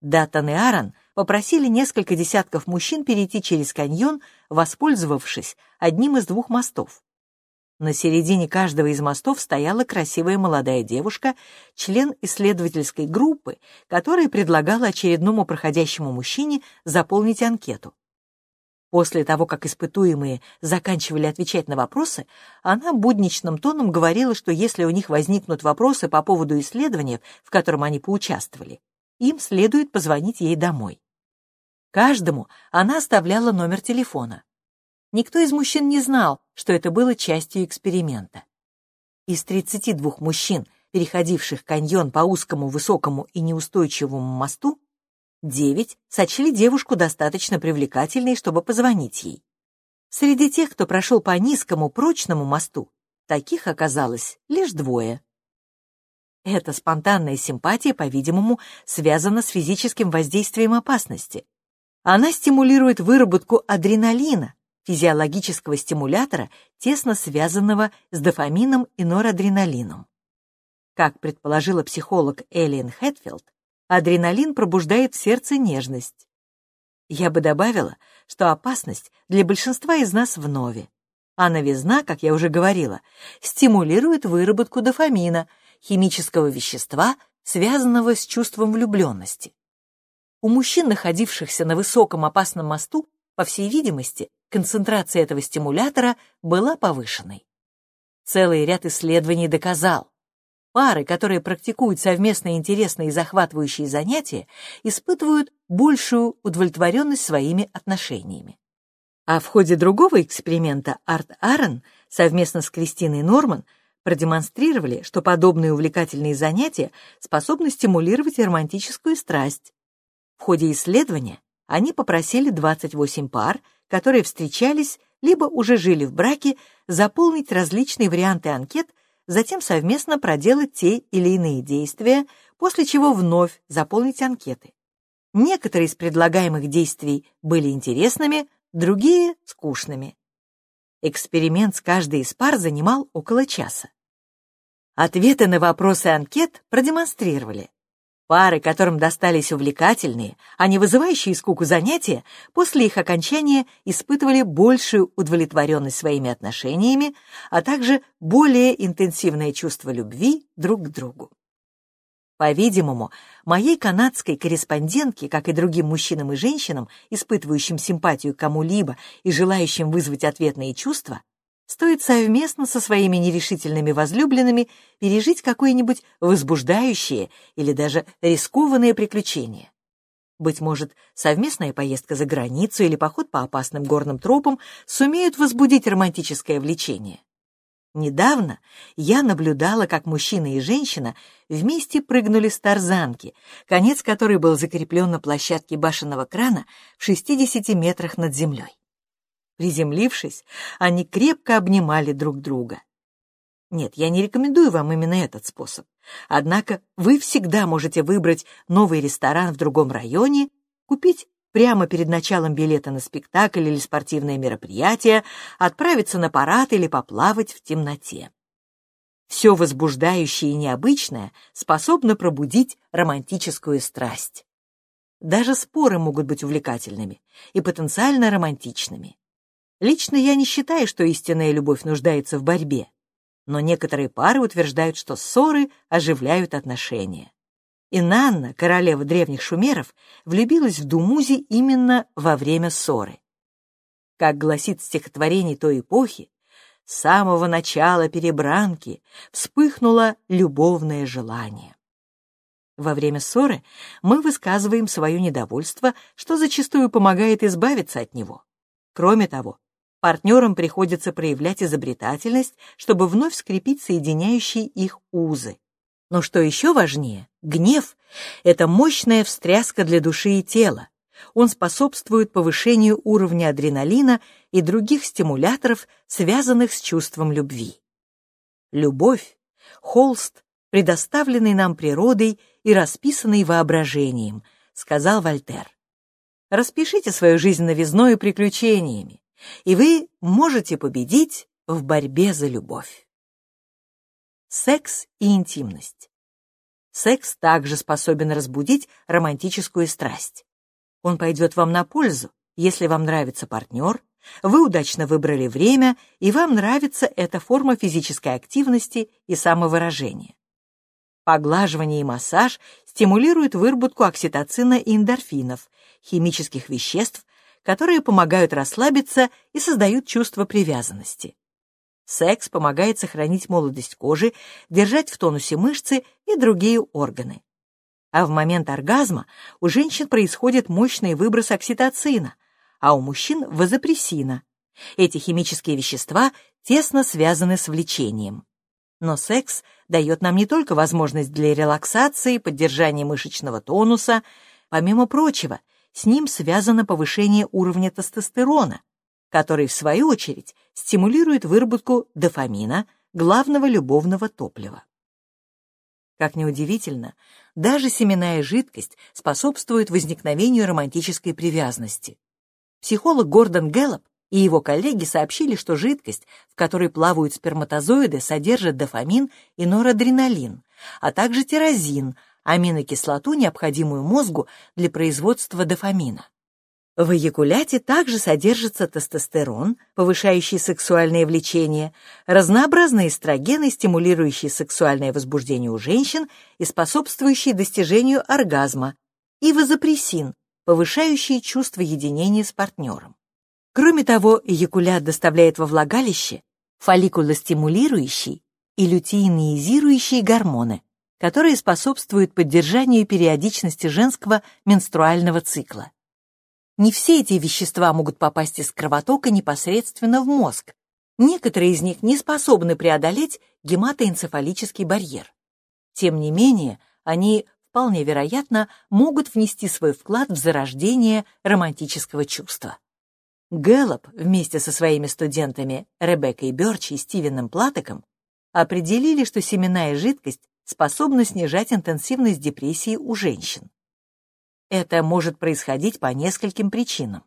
Даттон и Аарон попросили несколько десятков мужчин перейти через каньон, воспользовавшись одним из двух мостов. На середине каждого из мостов стояла красивая молодая девушка, член исследовательской группы, которая предлагала очередному проходящему мужчине заполнить анкету. После того, как испытуемые заканчивали отвечать на вопросы, она будничным тоном говорила, что если у них возникнут вопросы по поводу исследования, в котором они поучаствовали, им следует позвонить ей домой. Каждому она оставляла номер телефона. Никто из мужчин не знал, что это было частью эксперимента. Из 32 мужчин, переходивших каньон по узкому, высокому и неустойчивому мосту, Девять сочли девушку достаточно привлекательной, чтобы позвонить ей. Среди тех, кто прошел по низкому прочному мосту, таких оказалось лишь двое. Эта спонтанная симпатия, по-видимому, связана с физическим воздействием опасности. Она стимулирует выработку адреналина, физиологического стимулятора, тесно связанного с дофамином и норадреналином. Как предположила психолог Элиен Хэтфилд, адреналин пробуждает в сердце нежность. Я бы добавила, что опасность для большинства из нас в нове, а новизна, как я уже говорила, стимулирует выработку дофамина, химического вещества, связанного с чувством влюбленности. У мужчин, находившихся на высоком опасном мосту, по всей видимости, концентрация этого стимулятора была повышенной. Целый ряд исследований доказал, Пары, которые практикуют совместно интересные и захватывающие занятия, испытывают большую удовлетворенность своими отношениями. А в ходе другого эксперимента Арт Аарон совместно с Кристиной Норман продемонстрировали, что подобные увлекательные занятия способны стимулировать романтическую страсть. В ходе исследования они попросили 28 пар, которые встречались либо уже жили в браке, заполнить различные варианты анкет затем совместно проделать те или иные действия, после чего вновь заполнить анкеты. Некоторые из предлагаемых действий были интересными, другие — скучными. Эксперимент с каждой из пар занимал около часа. Ответы на вопросы анкет продемонстрировали, Пары, которым достались увлекательные, а не вызывающие скуку занятия, после их окончания испытывали большую удовлетворенность своими отношениями, а также более интенсивное чувство любви друг к другу. По-видимому, моей канадской корреспондентке, как и другим мужчинам и женщинам, испытывающим симпатию кому-либо и желающим вызвать ответные чувства, стоит совместно со своими нерешительными возлюбленными пережить какое-нибудь возбуждающее или даже рискованное приключение. Быть может, совместная поездка за границу или поход по опасным горным тропам сумеют возбудить романтическое влечение. Недавно я наблюдала, как мужчина и женщина вместе прыгнули с тарзанки, конец которой был закреплен на площадке башенного крана в 60 метрах над землей. Приземлившись, они крепко обнимали друг друга. Нет, я не рекомендую вам именно этот способ. Однако вы всегда можете выбрать новый ресторан в другом районе, купить прямо перед началом билета на спектакль или спортивное мероприятие, отправиться на парад или поплавать в темноте. Все возбуждающее и необычное способно пробудить романтическую страсть. Даже споры могут быть увлекательными и потенциально романтичными. Лично я не считаю, что истинная любовь нуждается в борьбе, но некоторые пары утверждают, что ссоры оживляют отношения. И Нанна, королева древних шумеров, влюбилась в Думузи именно во время ссоры. Как гласит стихотворение той эпохи, с самого начала перебранки вспыхнуло любовное желание. Во время ссоры мы высказываем свое недовольство, что зачастую помогает избавиться от него. Кроме того, Партнерам приходится проявлять изобретательность, чтобы вновь скрепить соединяющие их узы. Но что еще важнее, гнев — это мощная встряска для души и тела. Он способствует повышению уровня адреналина и других стимуляторов, связанных с чувством любви. Любовь — холст, предоставленный нам природой и расписанный воображением, сказал Вольтер. Распишите свою жизнь новизной и приключениями и вы можете победить в борьбе за любовь. Секс и интимность. Секс также способен разбудить романтическую страсть. Он пойдет вам на пользу, если вам нравится партнер, вы удачно выбрали время, и вам нравится эта форма физической активности и самовыражения. Поглаживание и массаж стимулируют выработку окситоцина и эндорфинов, химических веществ, которые помогают расслабиться и создают чувство привязанности. Секс помогает сохранить молодость кожи, держать в тонусе мышцы и другие органы. А в момент оргазма у женщин происходит мощный выброс окситоцина, а у мужчин – вазопрессина. Эти химические вещества тесно связаны с влечением. Но секс дает нам не только возможность для релаксации, поддержания мышечного тонуса. Помимо прочего, с ним связано повышение уровня тестостерона, который, в свою очередь, стимулирует выработку дофамина, главного любовного топлива. Как ни удивительно, даже семенная жидкость способствует возникновению романтической привязанности. Психолог Гордон Гэллоп и его коллеги сообщили, что жидкость, в которой плавают сперматозоиды, содержит дофамин и норадреналин, а также тирозин, аминокислоту, необходимую мозгу для производства дофамина. В эякуляте также содержится тестостерон, повышающий сексуальное влечение, разнообразные эстрогены, стимулирующие сексуальное возбуждение у женщин и способствующие достижению оргазма, и вазопрессин, повышающий чувство единения с партнером. Кроме того, эякулят доставляет во влагалище фолликулостимулирующий и лютеинизирующие гормоны, которые способствуют поддержанию периодичности женского менструального цикла. Не все эти вещества могут попасть из кровотока непосредственно в мозг. Некоторые из них не способны преодолеть гематоэнцефалический барьер. Тем не менее, они, вполне вероятно, могут внести свой вклад в зарождение романтического чувства. Гэллоп вместе со своими студентами Ребеккой Бёрч и Стивеном Платоком определили, что семенная жидкость способна снижать интенсивность депрессии у женщин. Это может происходить по нескольким причинам.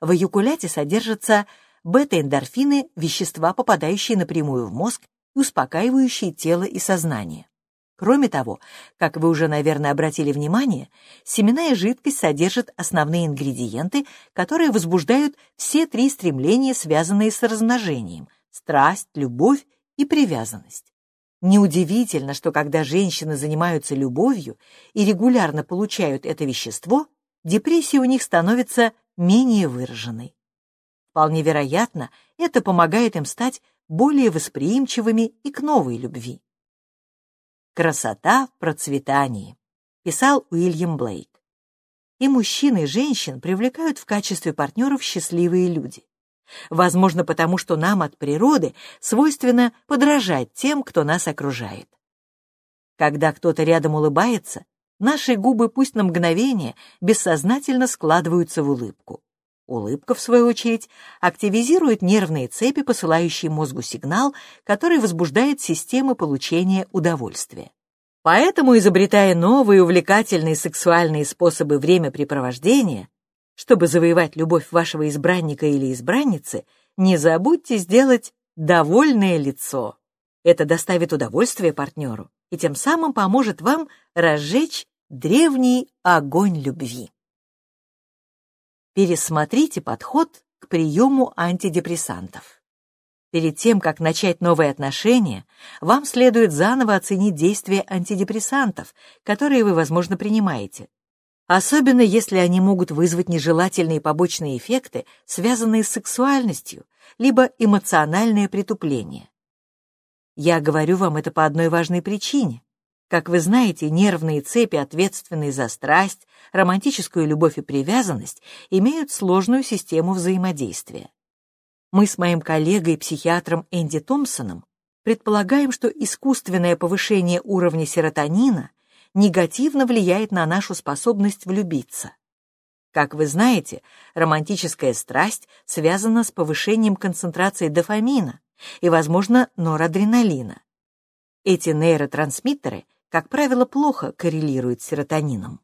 В эякуляте содержатся бета-эндорфины, вещества, попадающие напрямую в мозг и успокаивающие тело и сознание. Кроме того, как вы уже, наверное, обратили внимание, семенная жидкость содержит основные ингредиенты, которые возбуждают все три стремления, связанные с размножением – страсть, любовь и привязанность. Неудивительно, что когда женщины занимаются любовью и регулярно получают это вещество, депрессия у них становится менее выраженной. Вполне вероятно, это помогает им стать более восприимчивыми и к новой любви. «Красота в процветании», — писал Уильям Блейк. И мужчин, и женщин привлекают в качестве партнеров счастливые люди. Возможно, потому что нам от природы свойственно подражать тем, кто нас окружает. Когда кто-то рядом улыбается, наши губы пусть на мгновение бессознательно складываются в улыбку. Улыбка, в свою очередь, активизирует нервные цепи, посылающие мозгу сигнал, который возбуждает системы получения удовольствия. Поэтому, изобретая новые увлекательные сексуальные способы времяпрепровождения, чтобы завоевать любовь вашего избранника или избранницы, не забудьте сделать довольное лицо. Это доставит удовольствие партнеру и тем самым поможет вам разжечь древний огонь любви. Пересмотрите подход к приему антидепрессантов. Перед тем, как начать новые отношения, вам следует заново оценить действие антидепрессантов, которые вы, возможно, принимаете, особенно если они могут вызвать нежелательные побочные эффекты, связанные с сексуальностью, либо эмоциональное притупление. Я говорю вам это по одной важной причине. Как вы знаете, нервные цепи, ответственные за страсть, романтическую любовь и привязанность, имеют сложную систему взаимодействия. Мы с моим коллегой-психиатром Энди Томпсоном предполагаем, что искусственное повышение уровня серотонина негативно влияет на нашу способность влюбиться. Как вы знаете, романтическая страсть связана с повышением концентрации дофамина и, возможно, норадреналина. Эти нейротрансмиттеры, как правило, плохо коррелируют с серотонином.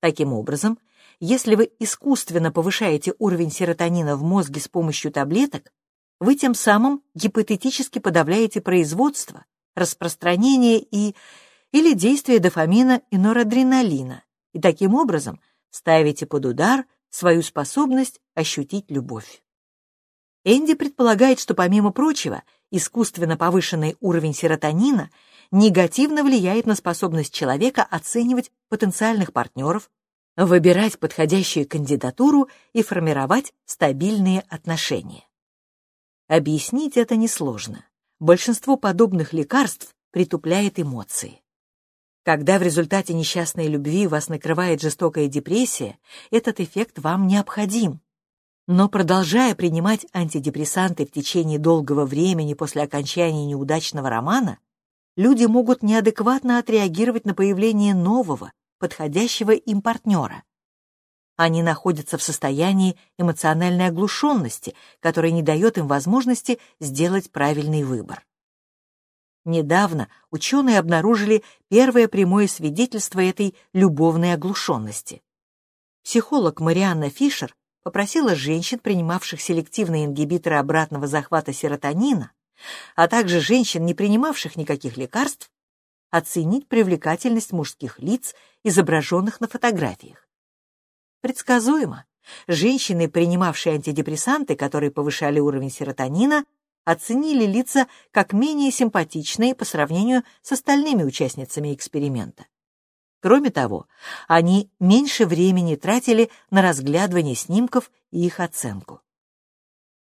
Таким образом, если вы искусственно повышаете уровень серотонина в мозге с помощью таблеток, вы тем самым гипотетически подавляете производство, распространение и или действие дофамина и норадреналина, и таким образом ставите под удар свою способность ощутить любовь. Энди предполагает, что, помимо прочего, искусственно повышенный уровень серотонина негативно влияет на способность человека оценивать потенциальных партнеров, выбирать подходящую кандидатуру и формировать стабильные отношения. Объяснить это несложно. Большинство подобных лекарств притупляет эмоции. Когда в результате несчастной любви вас накрывает жестокая депрессия, этот эффект вам необходим. Но продолжая принимать антидепрессанты в течение долгого времени после окончания неудачного романа, люди могут неадекватно отреагировать на появление нового, подходящего им партнера. Они находятся в состоянии эмоциональной оглушенности, которая не дает им возможности сделать правильный выбор. Недавно ученые обнаружили первое прямое свидетельство этой любовной оглушенности. Психолог Марианна Фишер попросила женщин, принимавших селективные ингибиторы обратного захвата серотонина, а также женщин, не принимавших никаких лекарств, оценить привлекательность мужских лиц, изображенных на фотографиях. Предсказуемо, женщины, принимавшие антидепрессанты, которые повышали уровень серотонина, оценили лица как менее симпатичные по сравнению с остальными участницами эксперимента. Кроме того, они меньше времени тратили на разглядывание снимков и их оценку.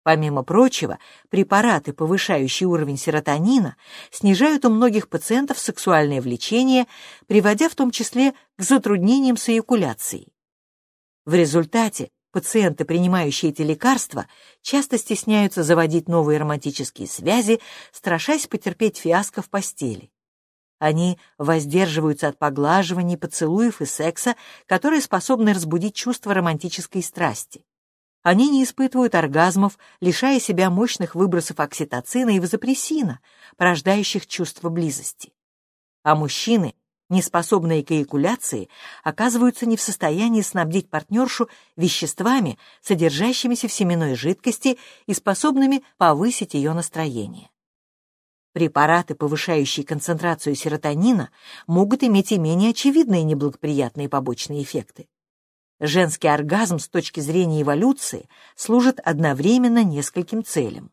Помимо прочего, препараты, повышающие уровень серотонина, снижают у многих пациентов сексуальное влечение, приводя в том числе к затруднениям с эякуляцией. В результате пациенты, принимающие эти лекарства, часто стесняются заводить новые романтические связи, страшась потерпеть фиаско в постели. Они воздерживаются от поглаживаний, поцелуев и секса, которые способны разбудить чувство романтической страсти. Они не испытывают оргазмов, лишая себя мощных выбросов окситоцина и вазопрессина, порождающих чувство близости. А мужчины, не способные к эякуляции, оказываются не в состоянии снабдить партнершу веществами, содержащимися в семенной жидкости и способными повысить ее настроение. Препараты, повышающие концентрацию серотонина, могут иметь и менее очевидные неблагоприятные побочные эффекты. Женский оргазм с точки зрения эволюции служит одновременно нескольким целям.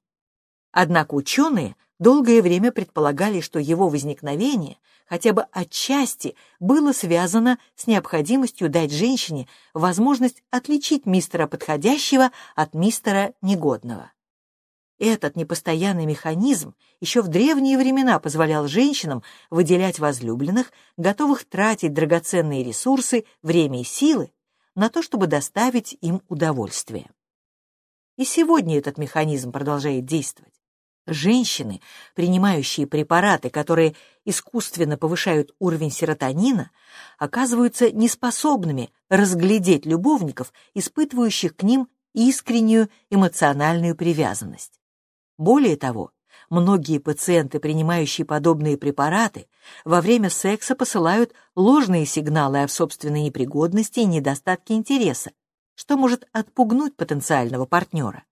Однако ученые долгое время предполагали, что его возникновение хотя бы отчасти было связано с необходимостью дать женщине возможность отличить мистера подходящего от мистера негодного. Этот непостоянный механизм еще в древние времена позволял женщинам выделять возлюбленных, готовых тратить драгоценные ресурсы, время и силы на то, чтобы доставить им удовольствие. И сегодня этот механизм продолжает действовать. Женщины, принимающие препараты, которые искусственно повышают уровень серотонина, оказываются неспособными разглядеть любовников, испытывающих к ним искреннюю эмоциональную привязанность. Более того, Многие пациенты, принимающие подобные препараты, во время секса посылают ложные сигналы о собственной непригодности и недостатке интереса, что может отпугнуть потенциального партнера.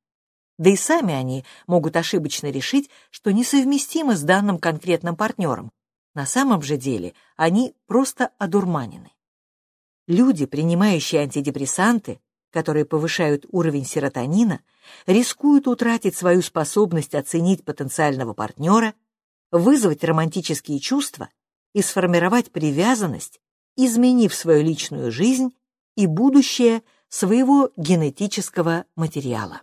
Да и сами они могут ошибочно решить, что несовместимы с данным конкретным партнером. На самом же деле они просто одурманены. Люди, принимающие антидепрессанты, которые повышают уровень серотонина, рискуют утратить свою способность оценить потенциального партнера, вызвать романтические чувства и сформировать привязанность, изменив свою личную жизнь и будущее своего генетического материала.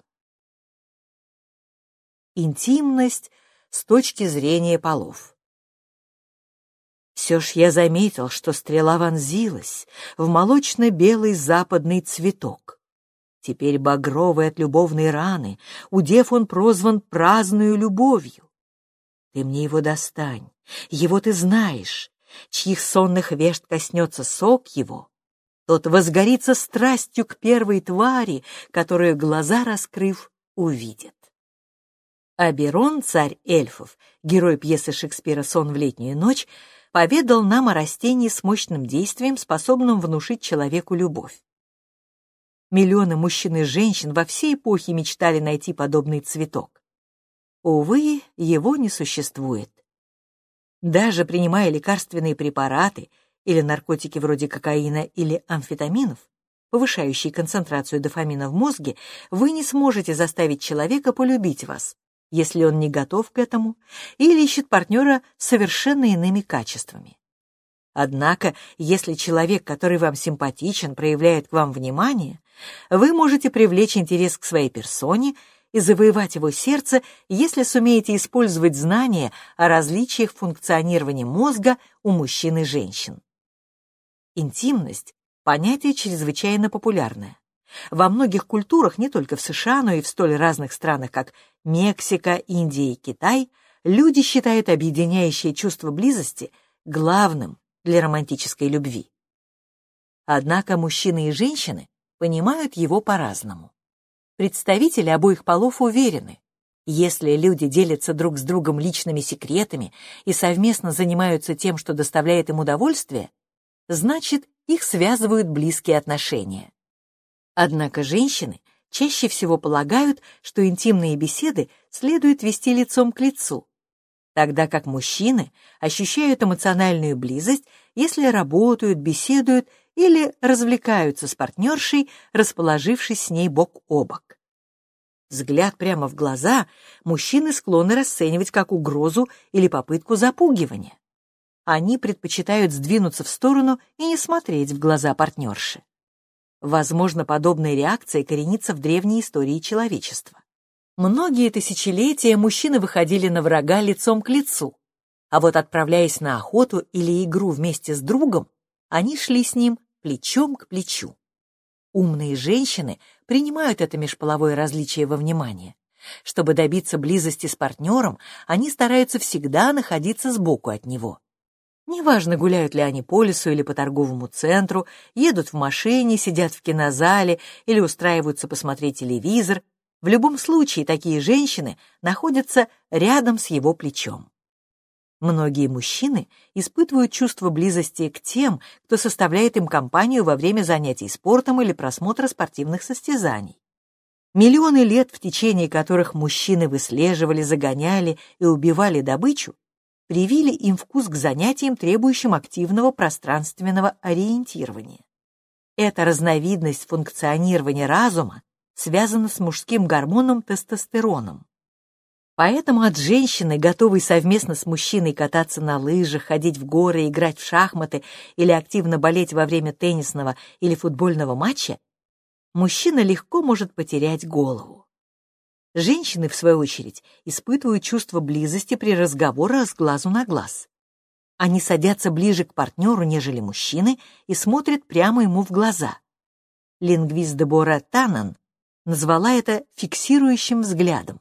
Интимность с точки зрения полов. Все ж я заметил, что стрела вонзилась в молочно-белый западный цветок. Теперь багровый от любовной раны, удев он прозван праздную любовью. Ты мне его достань, его ты знаешь, чьих сонных вешт коснется сок его, тот возгорится страстью к первой твари, которую, глаза раскрыв, увидит. Аберон, царь эльфов, герой пьесы Шекспира «Сон в летнюю ночь», поведал нам о растении с мощным действием, способном внушить человеку любовь. Миллионы мужчин и женщин во всей эпохе мечтали найти подобный цветок. Увы, его не существует. Даже принимая лекарственные препараты или наркотики вроде кокаина или амфетаминов, повышающие концентрацию дофамина в мозге, вы не сможете заставить человека полюбить вас, если он не готов к этому или ищет партнера совершенно иными качествами. Однако, если человек, который вам симпатичен, проявляет к вам внимание, вы можете привлечь интерес к своей персоне и завоевать его сердце, если сумеете использовать знания о различиях функционирования мозга у мужчин и женщин. Интимность — понятие чрезвычайно популярное. Во многих культурах, не только в США, но и в столь разных странах, как Мексика, Индия и Китай, люди считают объединяющее чувство близости главным для романтической любви. Однако мужчины и женщины понимают его по-разному. Представители обоих полов уверены, если люди делятся друг с другом личными секретами и совместно занимаются тем, что доставляет им удовольствие, значит, их связывают близкие отношения. Однако женщины чаще всего полагают, что интимные беседы следует вести лицом к лицу, тогда как мужчины ощущают эмоциональную близость, если работают, беседуют или развлекаются с партнершей, расположившись с ней бок о бок. Взгляд прямо в глаза мужчины склонны расценивать как угрозу или попытку запугивания. Они предпочитают сдвинуться в сторону и не смотреть в глаза партнерши. Возможно, подобная реакция коренится в древней истории человечества. Многие тысячелетия мужчины выходили на врага лицом к лицу, а вот отправляясь на охоту или игру вместе с другом, они шли с ним плечом к плечу. Умные женщины принимают это межполовое различие во внимание. Чтобы добиться близости с партнером, они стараются всегда находиться сбоку от него. Неважно, гуляют ли они по лесу или по торговому центру, едут в машине, сидят в кинозале или устраиваются посмотреть телевизор, в любом случае такие женщины находятся рядом с его плечом. Многие мужчины испытывают чувство близости к тем, кто составляет им компанию во время занятий спортом или просмотра спортивных состязаний. Миллионы лет, в течение которых мужчины выслеживали, загоняли и убивали добычу, привили им вкус к занятиям, требующим активного пространственного ориентирования. Эта разновидность функционирования разума связана с мужским гормоном тестостероном. Поэтому от женщины, готовой совместно с мужчиной кататься на лыжах, ходить в горы, играть в шахматы или активно болеть во время теннисного или футбольного матча, мужчина легко может потерять голову. Женщины, в свою очередь, испытывают чувство близости при разговорах с глазу на глаз. Они садятся ближе к партнеру, нежели мужчины, и смотрят прямо ему в глаза. Лингвист Дебора Таннан назвала это фиксирующим взглядом.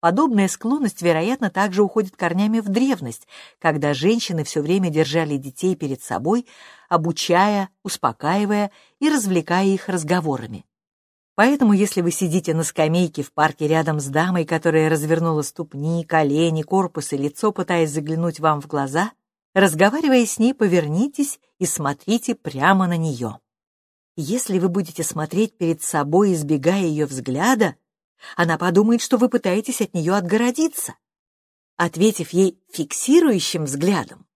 Подобная склонность, вероятно, также уходит корнями в древность, когда женщины все время держали детей перед собой, обучая, успокаивая и развлекая их разговорами. Поэтому, если вы сидите на скамейке в парке рядом с дамой, которая развернула ступни, колени, корпус и лицо, пытаясь заглянуть вам в глаза, разговаривая с ней, повернитесь и смотрите прямо на нее. Если вы будете смотреть перед собой, избегая ее взгляда, она подумает, что вы пытаетесь от нее отгородиться. Ответив ей фиксирующим взглядом,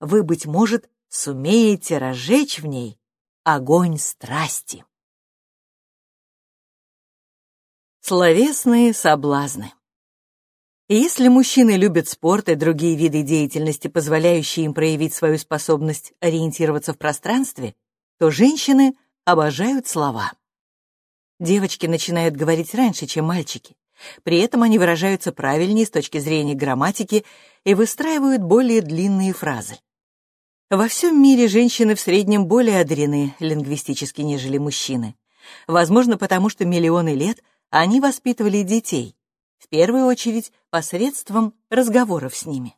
вы, быть может, сумеете разжечь в ней огонь страсти. Словесные соблазны. Если мужчины любят спорт и другие виды деятельности, позволяющие им проявить свою способность ориентироваться в пространстве, то женщины обожают слова. Девочки начинают говорить раньше, чем мальчики. При этом они выражаются правильнее с точки зрения грамматики и выстраивают более длинные фразы. Во всем мире женщины в среднем более одарены лингвистически, нежели мужчины. Возможно, потому что миллионы лет – они воспитывали детей, в первую очередь посредством разговоров с ними.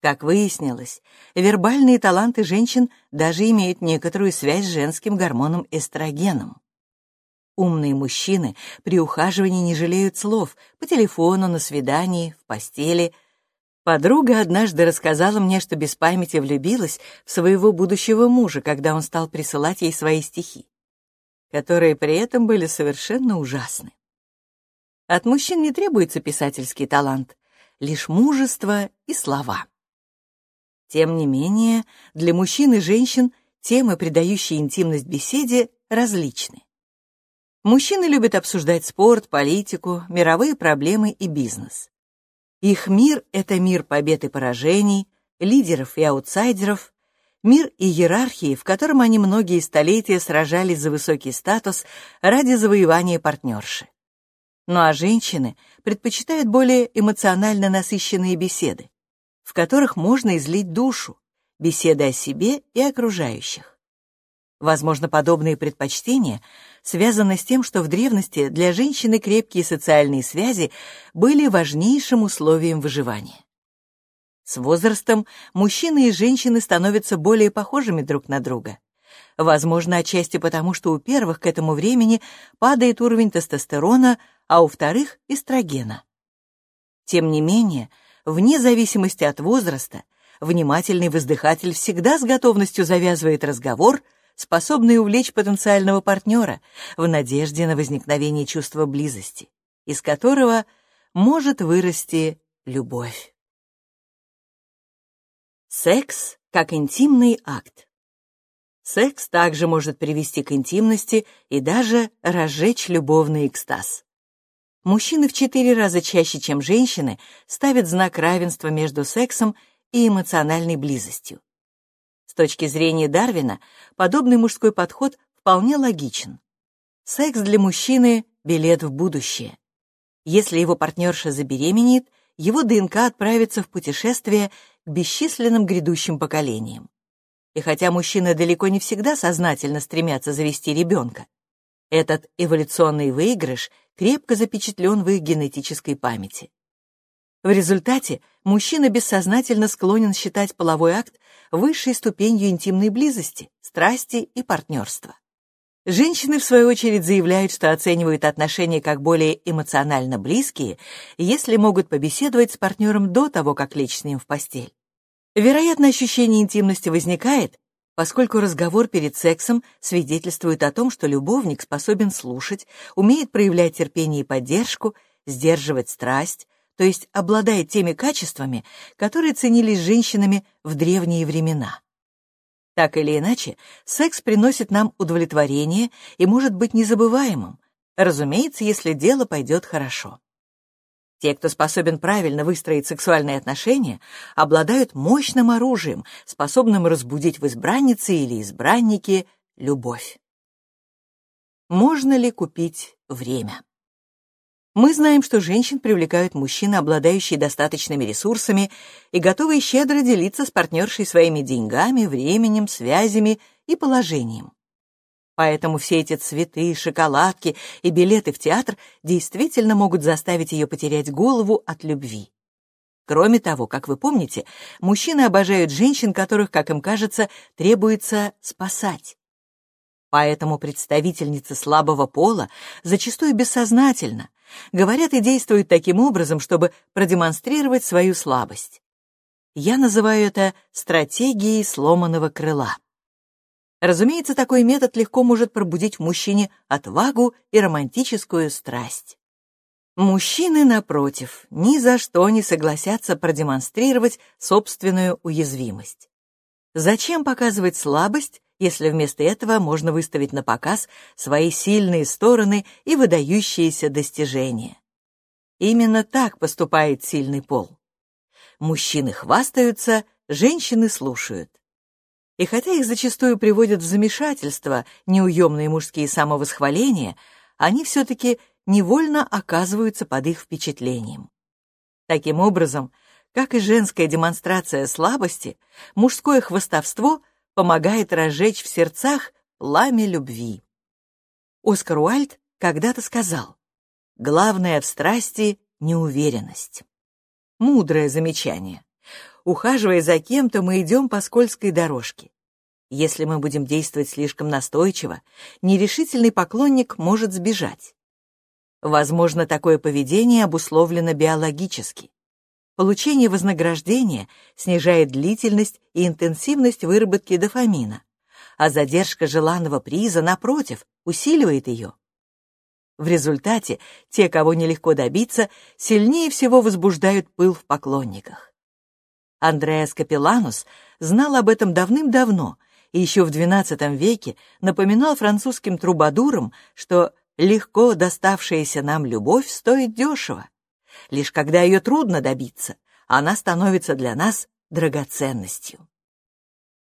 Как выяснилось, вербальные таланты женщин даже имеют некоторую связь с женским гормоном эстрогеном. Умные мужчины при ухаживании не жалеют слов по телефону, на свидании, в постели. Подруга однажды рассказала мне, что без памяти влюбилась в своего будущего мужа, когда он стал присылать ей свои стихи которые при этом были совершенно ужасны. От мужчин не требуется писательский талант, лишь мужество и слова. Тем не менее, для мужчин и женщин темы, придающие интимность беседе, различны. Мужчины любят обсуждать спорт, политику, мировые проблемы и бизнес. Их мир — это мир побед и поражений, лидеров и аутсайдеров, мир иерархии, в котором они многие столетия сражались за высокий статус ради завоевания партнерши. Ну а женщины предпочитают более эмоционально насыщенные беседы, в которых можно излить душу, беседы о себе и окружающих. Возможно, подобные предпочтения связаны с тем, что в древности для женщины крепкие социальные связи были важнейшим условием выживания. С возрастом мужчины и женщины становятся более похожими друг на друга. Возможно, отчасти потому, что у первых к этому времени падает уровень тестостерона, а у вторых — эстрогена. Тем не менее, вне зависимости от возраста, внимательный воздыхатель всегда с готовностью завязывает разговор, способный увлечь потенциального партнера в надежде на возникновение чувства близости, из которого может вырасти любовь. Секс как интимный акт. Секс также может привести к интимности и даже разжечь любовный экстаз. Мужчины в четыре раза чаще, чем женщины, ставят знак равенства между сексом и эмоциональной близостью. С точки зрения Дарвина, подобный мужской подход вполне логичен. Секс для мужчины — билет в будущее. Если его партнерша забеременеет, его ДНК отправится в путешествие к бесчисленным грядущим поколениям. И хотя мужчины далеко не всегда сознательно стремятся завести ребенка, этот эволюционный выигрыш крепко запечатлен в их генетической памяти. В результате мужчина бессознательно склонен считать половой акт высшей ступенью интимной близости, страсти и партнерства. Женщины, в свою очередь, заявляют, что оценивают отношения как более эмоционально близкие, если могут побеседовать с партнером до того, как лечь с ним в постель. Вероятно, ощущение интимности возникает, поскольку разговор перед сексом свидетельствует о том, что любовник способен слушать, умеет проявлять терпение и поддержку, сдерживать страсть, то есть обладает теми качествами, которые ценились женщинами в древние времена. Так или иначе, секс приносит нам удовлетворение и может быть незабываемым, разумеется, если дело пойдет хорошо. Те, кто способен правильно выстроить сексуальные отношения, обладают мощным оружием, способным разбудить в избраннице или избраннике любовь. Можно ли купить время? Мы знаем, что женщин привлекают мужчины, обладающие достаточными ресурсами и готовые щедро делиться с партнершей своими деньгами, временем, связями и положением. Поэтому все эти цветы, шоколадки и билеты в театр действительно могут заставить ее потерять голову от любви. Кроме того, как вы помните, мужчины обожают женщин, которых, как им кажется, требуется спасать. Поэтому представительницы слабого пола зачастую бессознательно говорят и действуют таким образом, чтобы продемонстрировать свою слабость. Я называю это стратегией сломанного крыла. Разумеется, такой метод легко может пробудить в мужчине отвагу и романтическую страсть. Мужчины, напротив, ни за что не согласятся продемонстрировать собственную уязвимость. Зачем показывать слабость, если вместо этого можно выставить на показ свои сильные стороны и выдающиеся достижения. Именно так поступает сильный пол. Мужчины хвастаются, женщины слушают. И хотя их зачастую приводят в замешательство неуемные мужские самовосхваления, они все-таки невольно оказываются под их впечатлением. Таким образом, как и женская демонстрация слабости, мужское хвастовство помогает разжечь в сердцах пламя любви. Оскар Уальд когда-то сказал, «Главное в страсти — неуверенность». Мудрое замечание. Ухаживая за кем-то, мы идем по скользкой дорожке. Если мы будем действовать слишком настойчиво, нерешительный поклонник может сбежать. Возможно, такое поведение обусловлено биологически. Получение вознаграждения снижает длительность и интенсивность выработки дофамина, а задержка желанного приза, напротив, усиливает ее. В результате те, кого нелегко добиться, сильнее всего возбуждают пыл в поклонниках. Андреас Капелланус знал об этом давным-давно и еще в XII веке напоминал французским трубадурам, что легко доставшаяся нам любовь стоит дешево. Лишь когда ее трудно добиться, она становится для нас драгоценностью.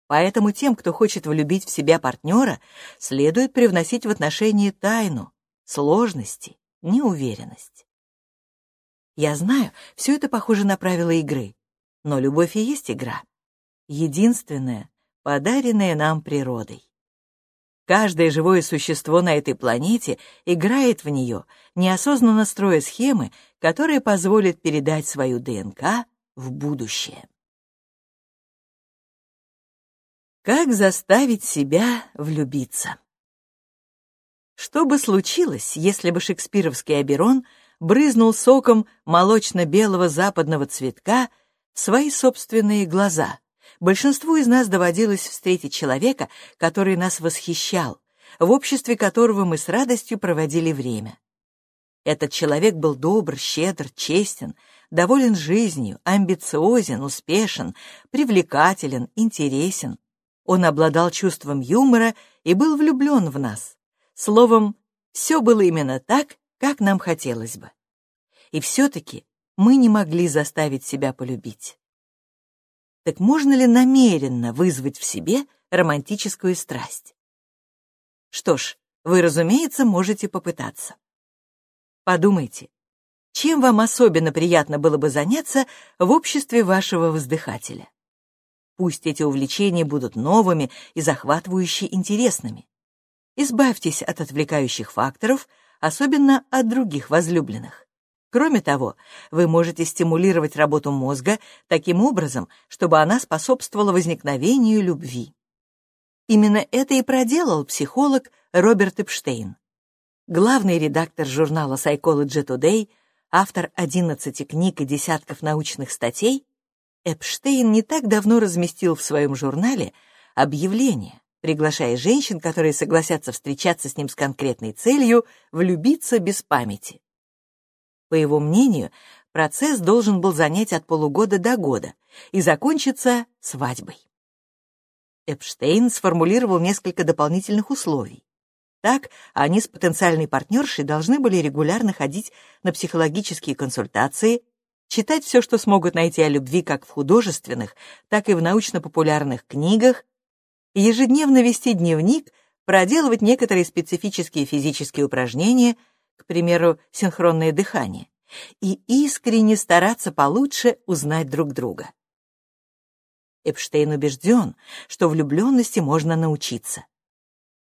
Поэтому тем, кто хочет влюбить в себя партнера, следует привносить в отношения тайну, сложности, неуверенность. Я знаю, все это похоже на правила игры, но любовь и есть игра. Единственная, подаренная нам природой. Каждое живое существо на этой планете играет в нее, неосознанно строя схемы, которые позволят передать свою ДНК в будущее. Как заставить себя влюбиться? Что бы случилось, если бы шекспировский Аберон брызнул соком молочно-белого западного цветка в свои собственные глаза? Большинству из нас доводилось встретить человека, который нас восхищал, в обществе которого мы с радостью проводили время. Этот человек был добр, щедр, честен, доволен жизнью, амбициозен, успешен, привлекателен, интересен. Он обладал чувством юмора и был влюблен в нас. Словом, все было именно так, как нам хотелось бы. И все-таки мы не могли заставить себя полюбить. Так можно ли намеренно вызвать в себе романтическую страсть? Что ж, вы, разумеется, можете попытаться. Подумайте, чем вам особенно приятно было бы заняться в обществе вашего воздыхателя? Пусть эти увлечения будут новыми и захватывающе интересными. Избавьтесь от отвлекающих факторов, особенно от других возлюбленных. Кроме того, вы можете стимулировать работу мозга таким образом, чтобы она способствовала возникновению любви. Именно это и проделал психолог Роберт Эпштейн. Главный редактор журнала Psychology Today, автор 11 книг и десятков научных статей, Эпштейн не так давно разместил в своем журнале объявление, приглашая женщин, которые согласятся встречаться с ним с конкретной целью, влюбиться без памяти. По его мнению, процесс должен был занять от полугода до года и закончиться свадьбой. Эпштейн сформулировал несколько дополнительных условий. Так, они с потенциальной партнершей должны были регулярно ходить на психологические консультации, читать все, что смогут найти о любви как в художественных, так и в научно-популярных книгах, ежедневно вести дневник, проделывать некоторые специфические физические упражнения, к примеру, синхронное дыхание, и искренне стараться получше узнать друг друга. Эпштейн убежден, что влюбленности можно научиться.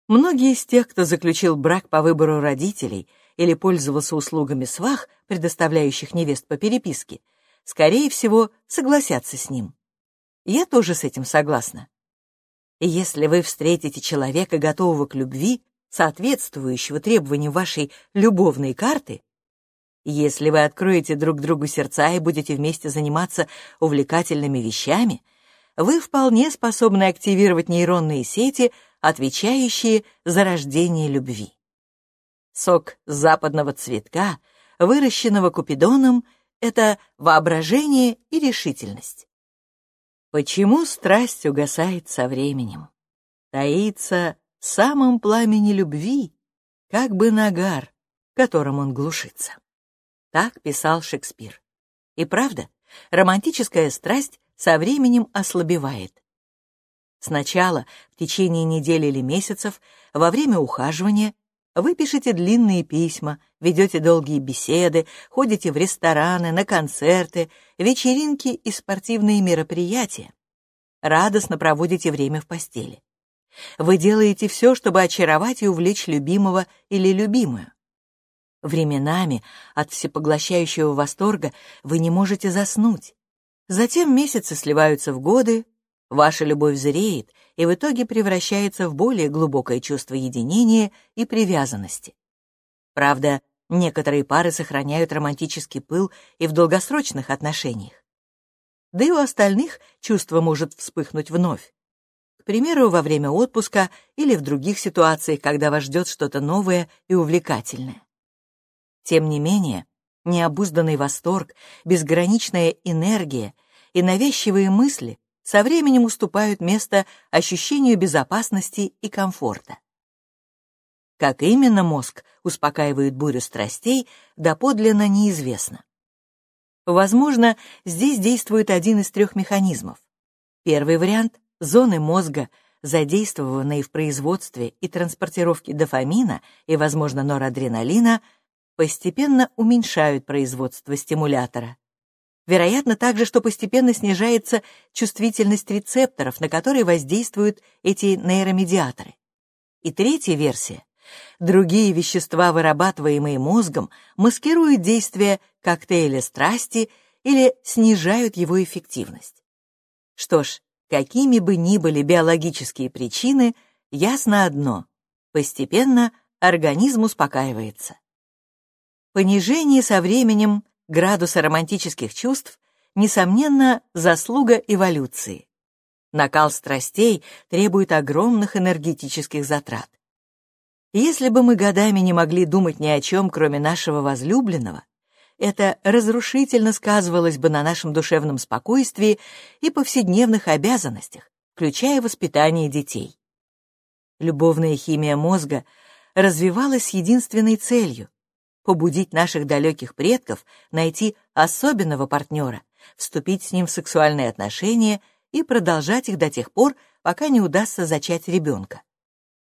Многие из тех, кто заключил брак по выбору родителей или пользовался услугами свах, предоставляющих невест по переписке, скорее всего, согласятся с ним. Я тоже с этим согласна. И если вы встретите человека, готового к любви, соответствующего требованиям вашей любовной карты, если вы откроете друг другу сердца и будете вместе заниматься увлекательными вещами, вы вполне способны активировать нейронные сети, отвечающие за рождение любви. Сок западного цветка, выращенного Купидоном, это воображение и решительность. Почему страсть угасает со временем? Таится самом пламени любви, как бы нагар, которым он глушится. Так писал Шекспир. И правда, романтическая страсть со временем ослабевает. Сначала, в течение недели или месяцев, во время ухаживания, вы пишете длинные письма, ведете долгие беседы, ходите в рестораны, на концерты, вечеринки и спортивные мероприятия. Радостно проводите время в постели. Вы делаете все, чтобы очаровать и увлечь любимого или любимую. Временами от всепоглощающего восторга вы не можете заснуть. Затем месяцы сливаются в годы, ваша любовь зреет и в итоге превращается в более глубокое чувство единения и привязанности. Правда, некоторые пары сохраняют романтический пыл и в долгосрочных отношениях. Да и у остальных чувство может вспыхнуть вновь. Примеру, во время отпуска или в других ситуациях, когда вас ждет что-то новое и увлекательное. Тем не менее, необузданный восторг, безграничная энергия и навязчивые мысли со временем уступают место ощущению безопасности и комфорта. Как именно мозг успокаивает бурю страстей, доподлинно неизвестно. Возможно, здесь действует один из трех механизмов. Первый вариант — зоны мозга, задействованные в производстве и транспортировке дофамина и, возможно, норадреналина, постепенно уменьшают производство стимулятора. Вероятно также, что постепенно снижается чувствительность рецепторов, на которые воздействуют эти нейромедиаторы. И третья версия. Другие вещества, вырабатываемые мозгом, маскируют действие коктейля страсти или снижают его эффективность. Что ж, какими бы ни были биологические причины, ясно одно — постепенно организм успокаивается. Понижение со временем градуса романтических чувств, несомненно, заслуга эволюции. Накал страстей требует огромных энергетических затрат. Если бы мы годами не могли думать ни о чем, кроме нашего возлюбленного, это разрушительно сказывалось бы на нашем душевном спокойствии и повседневных обязанностях, включая воспитание детей. Любовная химия мозга развивалась с единственной целью побудить наших далеких предков найти особенного партнера, вступить с ним в сексуальные отношения и продолжать их до тех пор, пока не удастся зачать ребенка.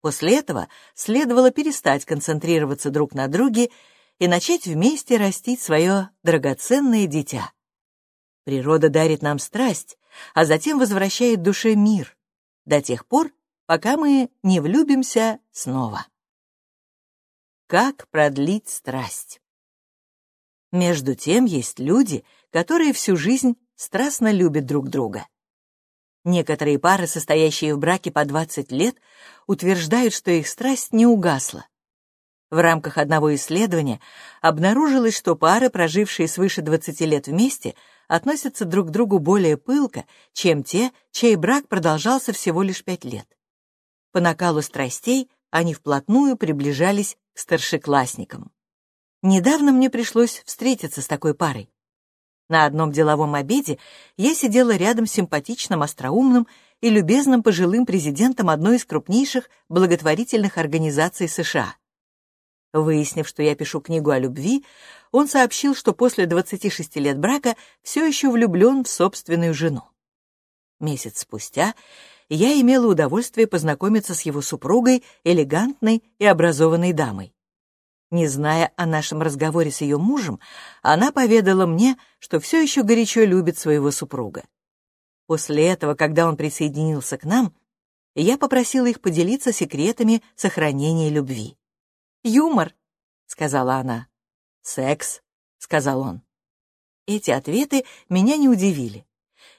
После этого следовало перестать концентрироваться друг на друге и начать вместе растить свое драгоценное дитя. Природа дарит нам страсть, а затем возвращает душе мир, до тех пор, пока мы не влюбимся снова. Как продлить страсть? Между тем есть люди, которые всю жизнь страстно любят друг друга. Некоторые пары, состоящие в браке по 20 лет, утверждают, что их страсть не угасла. В рамках одного исследования обнаружилось, что пары, прожившие свыше 20 лет вместе, относятся друг к другу более пылко, чем те, чей брак продолжался всего лишь 5 лет. По накалу страстей они вплотную приближались старшеклассникам. Недавно мне пришлось встретиться с такой парой. На одном деловом обеде я сидела рядом с симпатичным, остроумным и любезным пожилым президентом одной из крупнейших благотворительных организаций США. Выяснив, что я пишу книгу о любви, он сообщил, что после 26 лет брака все еще влюблен в собственную жену. Месяц спустя я имела удовольствие познакомиться с его супругой, элегантной и образованной дамой. Не зная о нашем разговоре с ее мужем, она поведала мне, что все еще горячо любит своего супруга. После этого, когда он присоединился к нам, я попросила их поделиться секретами сохранения любви. «Юмор», — сказала она. «Секс», — сказал он. Эти ответы меня не удивили.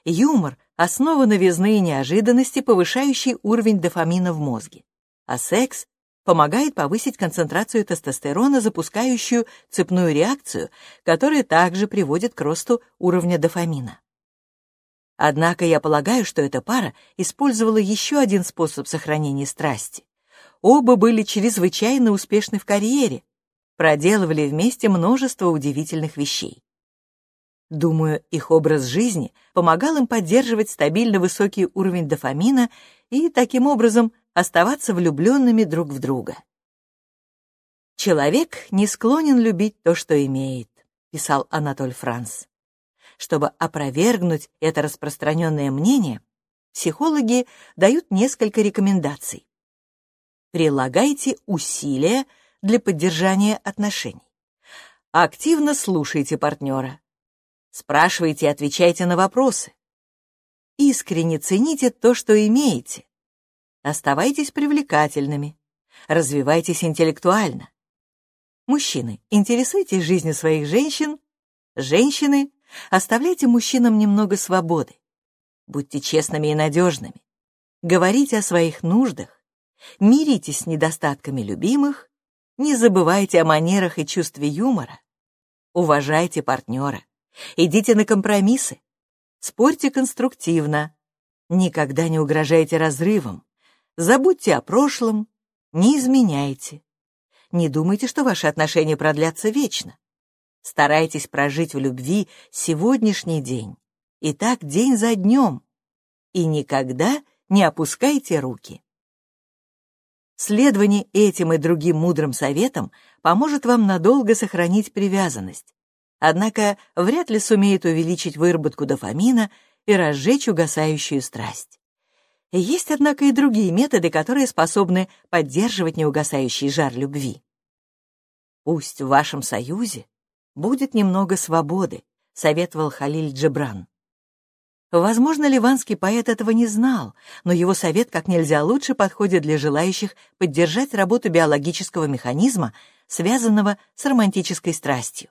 Юмор основа новизны и неожиданности, повышающий уровень дофамина в мозге. А секс помогает повысить концентрацию тестостерона, запускающую цепную реакцию, которая также приводит к росту уровня дофамина. Однако я полагаю, что эта пара использовала еще один способ сохранения страсти. Оба были чрезвычайно успешны в карьере, проделывали вместе множество удивительных вещей. Думаю, их образ жизни помогал им поддерживать стабильно высокий уровень дофамина и, таким образом, оставаться влюбленными друг в друга. «Человек не склонен любить то, что имеет», — писал Анатоль Франц. Чтобы опровергнуть это распространенное мнение, психологи дают несколько рекомендаций. Прилагайте усилия для поддержания отношений. Активно слушайте партнера. Спрашивайте и отвечайте на вопросы. Искренне цените то, что имеете. Оставайтесь привлекательными. Развивайтесь интеллектуально. Мужчины, интересуйтесь жизнью своих женщин. Женщины, оставляйте мужчинам немного свободы. Будьте честными и надежными. Говорите о своих нуждах. Миритесь с недостатками любимых. Не забывайте о манерах и чувстве юмора. Уважайте партнера. Идите на компромиссы. Спорьте конструктивно. Никогда не угрожайте разрывом. Забудьте о прошлом. Не изменяйте. Не думайте, что ваши отношения продлятся вечно. Старайтесь прожить в любви сегодняшний день. И так день за днем. И никогда не опускайте руки. Следование этим и другим мудрым советам поможет вам надолго сохранить привязанность, однако вряд ли сумеет увеличить выработку дофамина и разжечь угасающую страсть. Есть, однако, и другие методы, которые способны поддерживать неугасающий жар любви. «Пусть в вашем союзе будет немного свободы», — советовал Халиль Джебран. Возможно, ливанский поэт этого не знал, но его совет как нельзя лучше подходит для желающих поддержать работу биологического механизма, связанного с романтической страстью.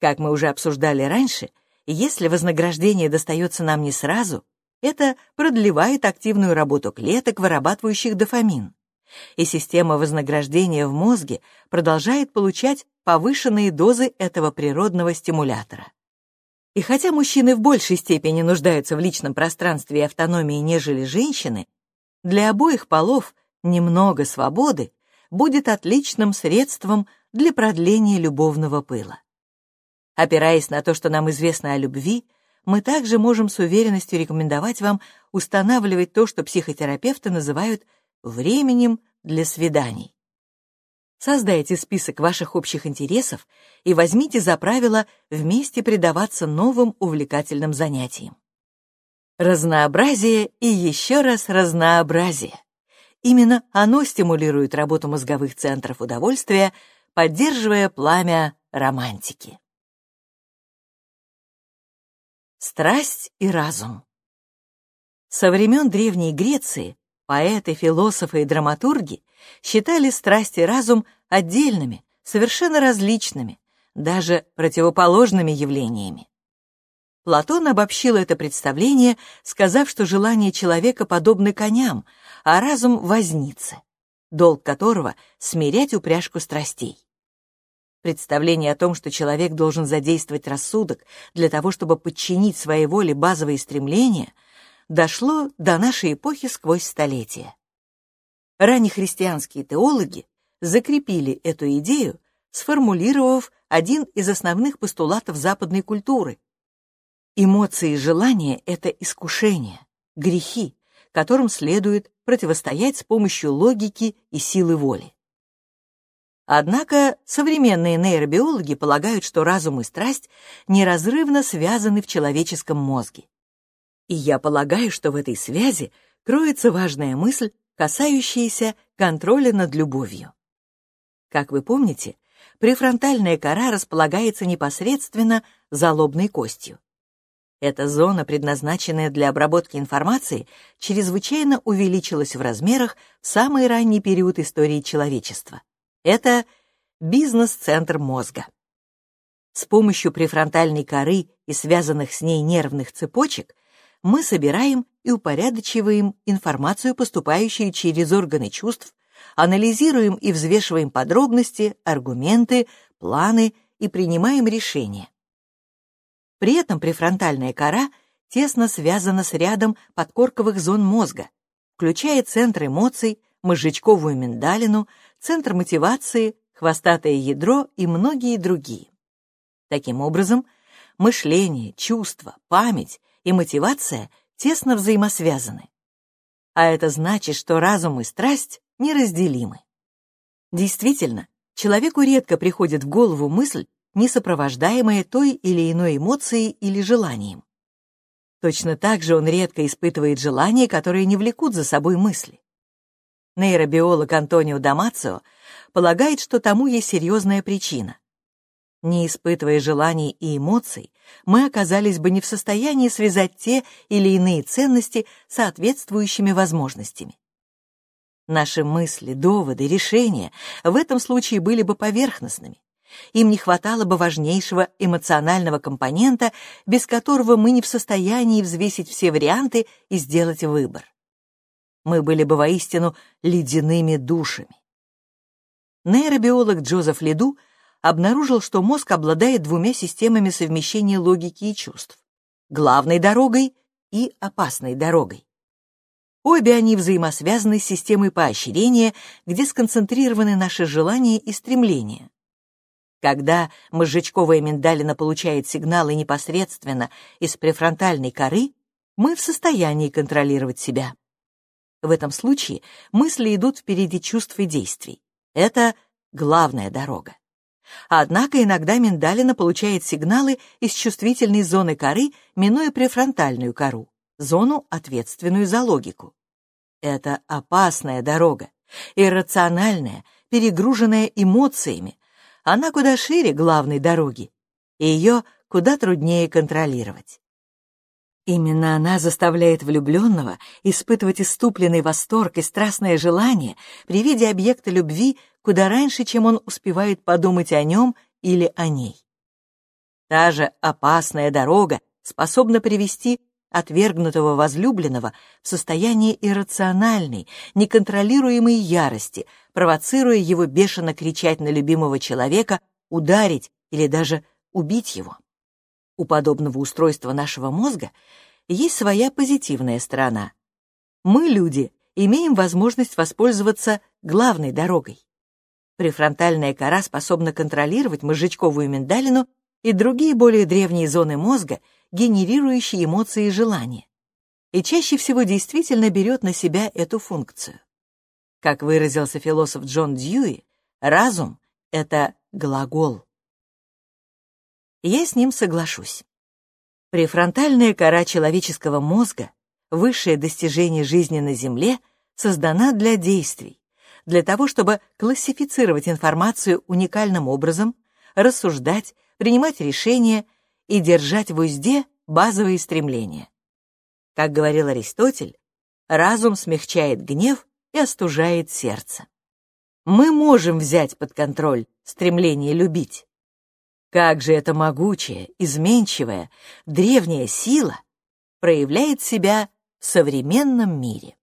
Как мы уже обсуждали раньше, если вознаграждение достается нам не сразу, это продлевает активную работу клеток, вырабатывающих дофамин. И система вознаграждения в мозге продолжает получать повышенные дозы этого природного стимулятора. И хотя мужчины в большей степени нуждаются в личном пространстве и автономии, нежели женщины, для обоих полов немного свободы будет отличным средством для продления любовного пыла. Опираясь на то, что нам известно о любви, мы также можем с уверенностью рекомендовать вам устанавливать то, что психотерапевты называют временем для свиданий. Создайте список ваших общих интересов и возьмите за правило вместе предаваться новым увлекательным занятиям. Разнообразие и еще раз разнообразие. Именно оно стимулирует работу мозговых центров удовольствия, поддерживая пламя романтики. Страсть и разум. Со времен Древней Греции Поэты, философы и драматурги считали страсть и разум отдельными, совершенно различными, даже противоположными явлениями. Платон обобщил это представление, сказав, что желания человека подобны коням, а разум — вознице, долг которого — смирять упряжку страстей. Представление о том, что человек должен задействовать рассудок для того, чтобы подчинить своей воле базовые стремления — дошло до нашей эпохи сквозь столетия. Раннехристианские теологи закрепили эту идею, сформулировав один из основных постулатов западной культуры. Эмоции и желания — это искушения, грехи, которым следует противостоять с помощью логики и силы воли. Однако современные нейробиологи полагают, что разум и страсть неразрывно связаны в человеческом мозге. И я полагаю, что в этой связи кроется важная мысль, касающаяся контроля над любовью. Как вы помните, префронтальная кора располагается непосредственно за лобной костью. Эта зона, предназначенная для обработки информации, чрезвычайно увеличилась в размерах в самый ранний период истории человечества. Это бизнес-центр мозга. С помощью префронтальной коры и связанных с ней нервных цепочек мы собираем и упорядочиваем информацию, поступающую через органы чувств, анализируем и взвешиваем подробности, аргументы, планы и принимаем решения. При этом префронтальная кора тесно связана с рядом подкорковых зон мозга, включая центр эмоций, мозжечковую миндалину, центр мотивации, хвостатое ядро и многие другие. Таким образом, мышление, чувства, память и мотивация тесно взаимосвязаны. А это значит, что разум и страсть неразделимы. Действительно, человеку редко приходит в голову мысль, не сопровождаемая той или иной эмоцией или желанием. Точно так же он редко испытывает желания, которые не влекут за собой мысли. Нейробиолог Антонио Дамацио полагает, что тому есть серьезная причина. Не испытывая желаний и эмоций, мы оказались бы не в состоянии связать те или иные ценности соответствующими возможностями. Наши мысли, доводы, решения в этом случае были бы поверхностными. Им не хватало бы важнейшего эмоционального компонента, без которого мы не в состоянии взвесить все варианты и сделать выбор. Мы были бы воистину ледяными душами. Нейробиолог Джозеф Лиду – обнаружил, что мозг обладает двумя системами совмещения логики и чувств — главной дорогой и опасной дорогой. Обе они взаимосвязаны с системой поощрения, где сконцентрированы наши желания и стремления. Когда мозжечковая миндалина получает сигналы непосредственно из префронтальной коры, мы в состоянии контролировать себя. В этом случае мысли идут впереди чувств и действий. Это главная дорога. Однако иногда миндалина получает сигналы из чувствительной зоны коры, минуя префронтальную кору. зону, ответственную за логику. Это опасная дорога, иррациональная, перегруженная эмоциями. Она куда шире главной дороги, и ее куда труднее контролировать. Именно она заставляет влюбленного испытывать иступленный восторг и страстное желание при виде объекта любви куда раньше, чем он успевает подумать о нем или о ней. Та же опасная дорога способна привести отвергнутого возлюбленного в состояние иррациональной, неконтролируемой ярости, провоцируя его бешено кричать на любимого человека, ударить или даже убить его. У подобного устройства нашего мозга есть своя позитивная сторона. Мы, люди, имеем возможность воспользоваться главной дорогой. Префронтальная кора способна контролировать мозжечковую миндалину и другие более древние зоны мозга, генерирующие эмоции и желания. И чаще всего действительно берет на себя эту функцию. Как выразился философ Джон Дьюи, разум — это глагол. Я с ним соглашусь. Префронтальная кора человеческого мозга, высшее достижение жизни на Земле, создана для действий, для того, чтобы классифицировать информацию уникальным образом, рассуждать, принимать решения и держать в узде базовые стремления. Как говорил Аристотель, разум смягчает гнев и остужает сердце. Мы можем взять под контроль стремление любить. Как же эта могучая, изменчивая, древняя сила проявляет себя в современном мире?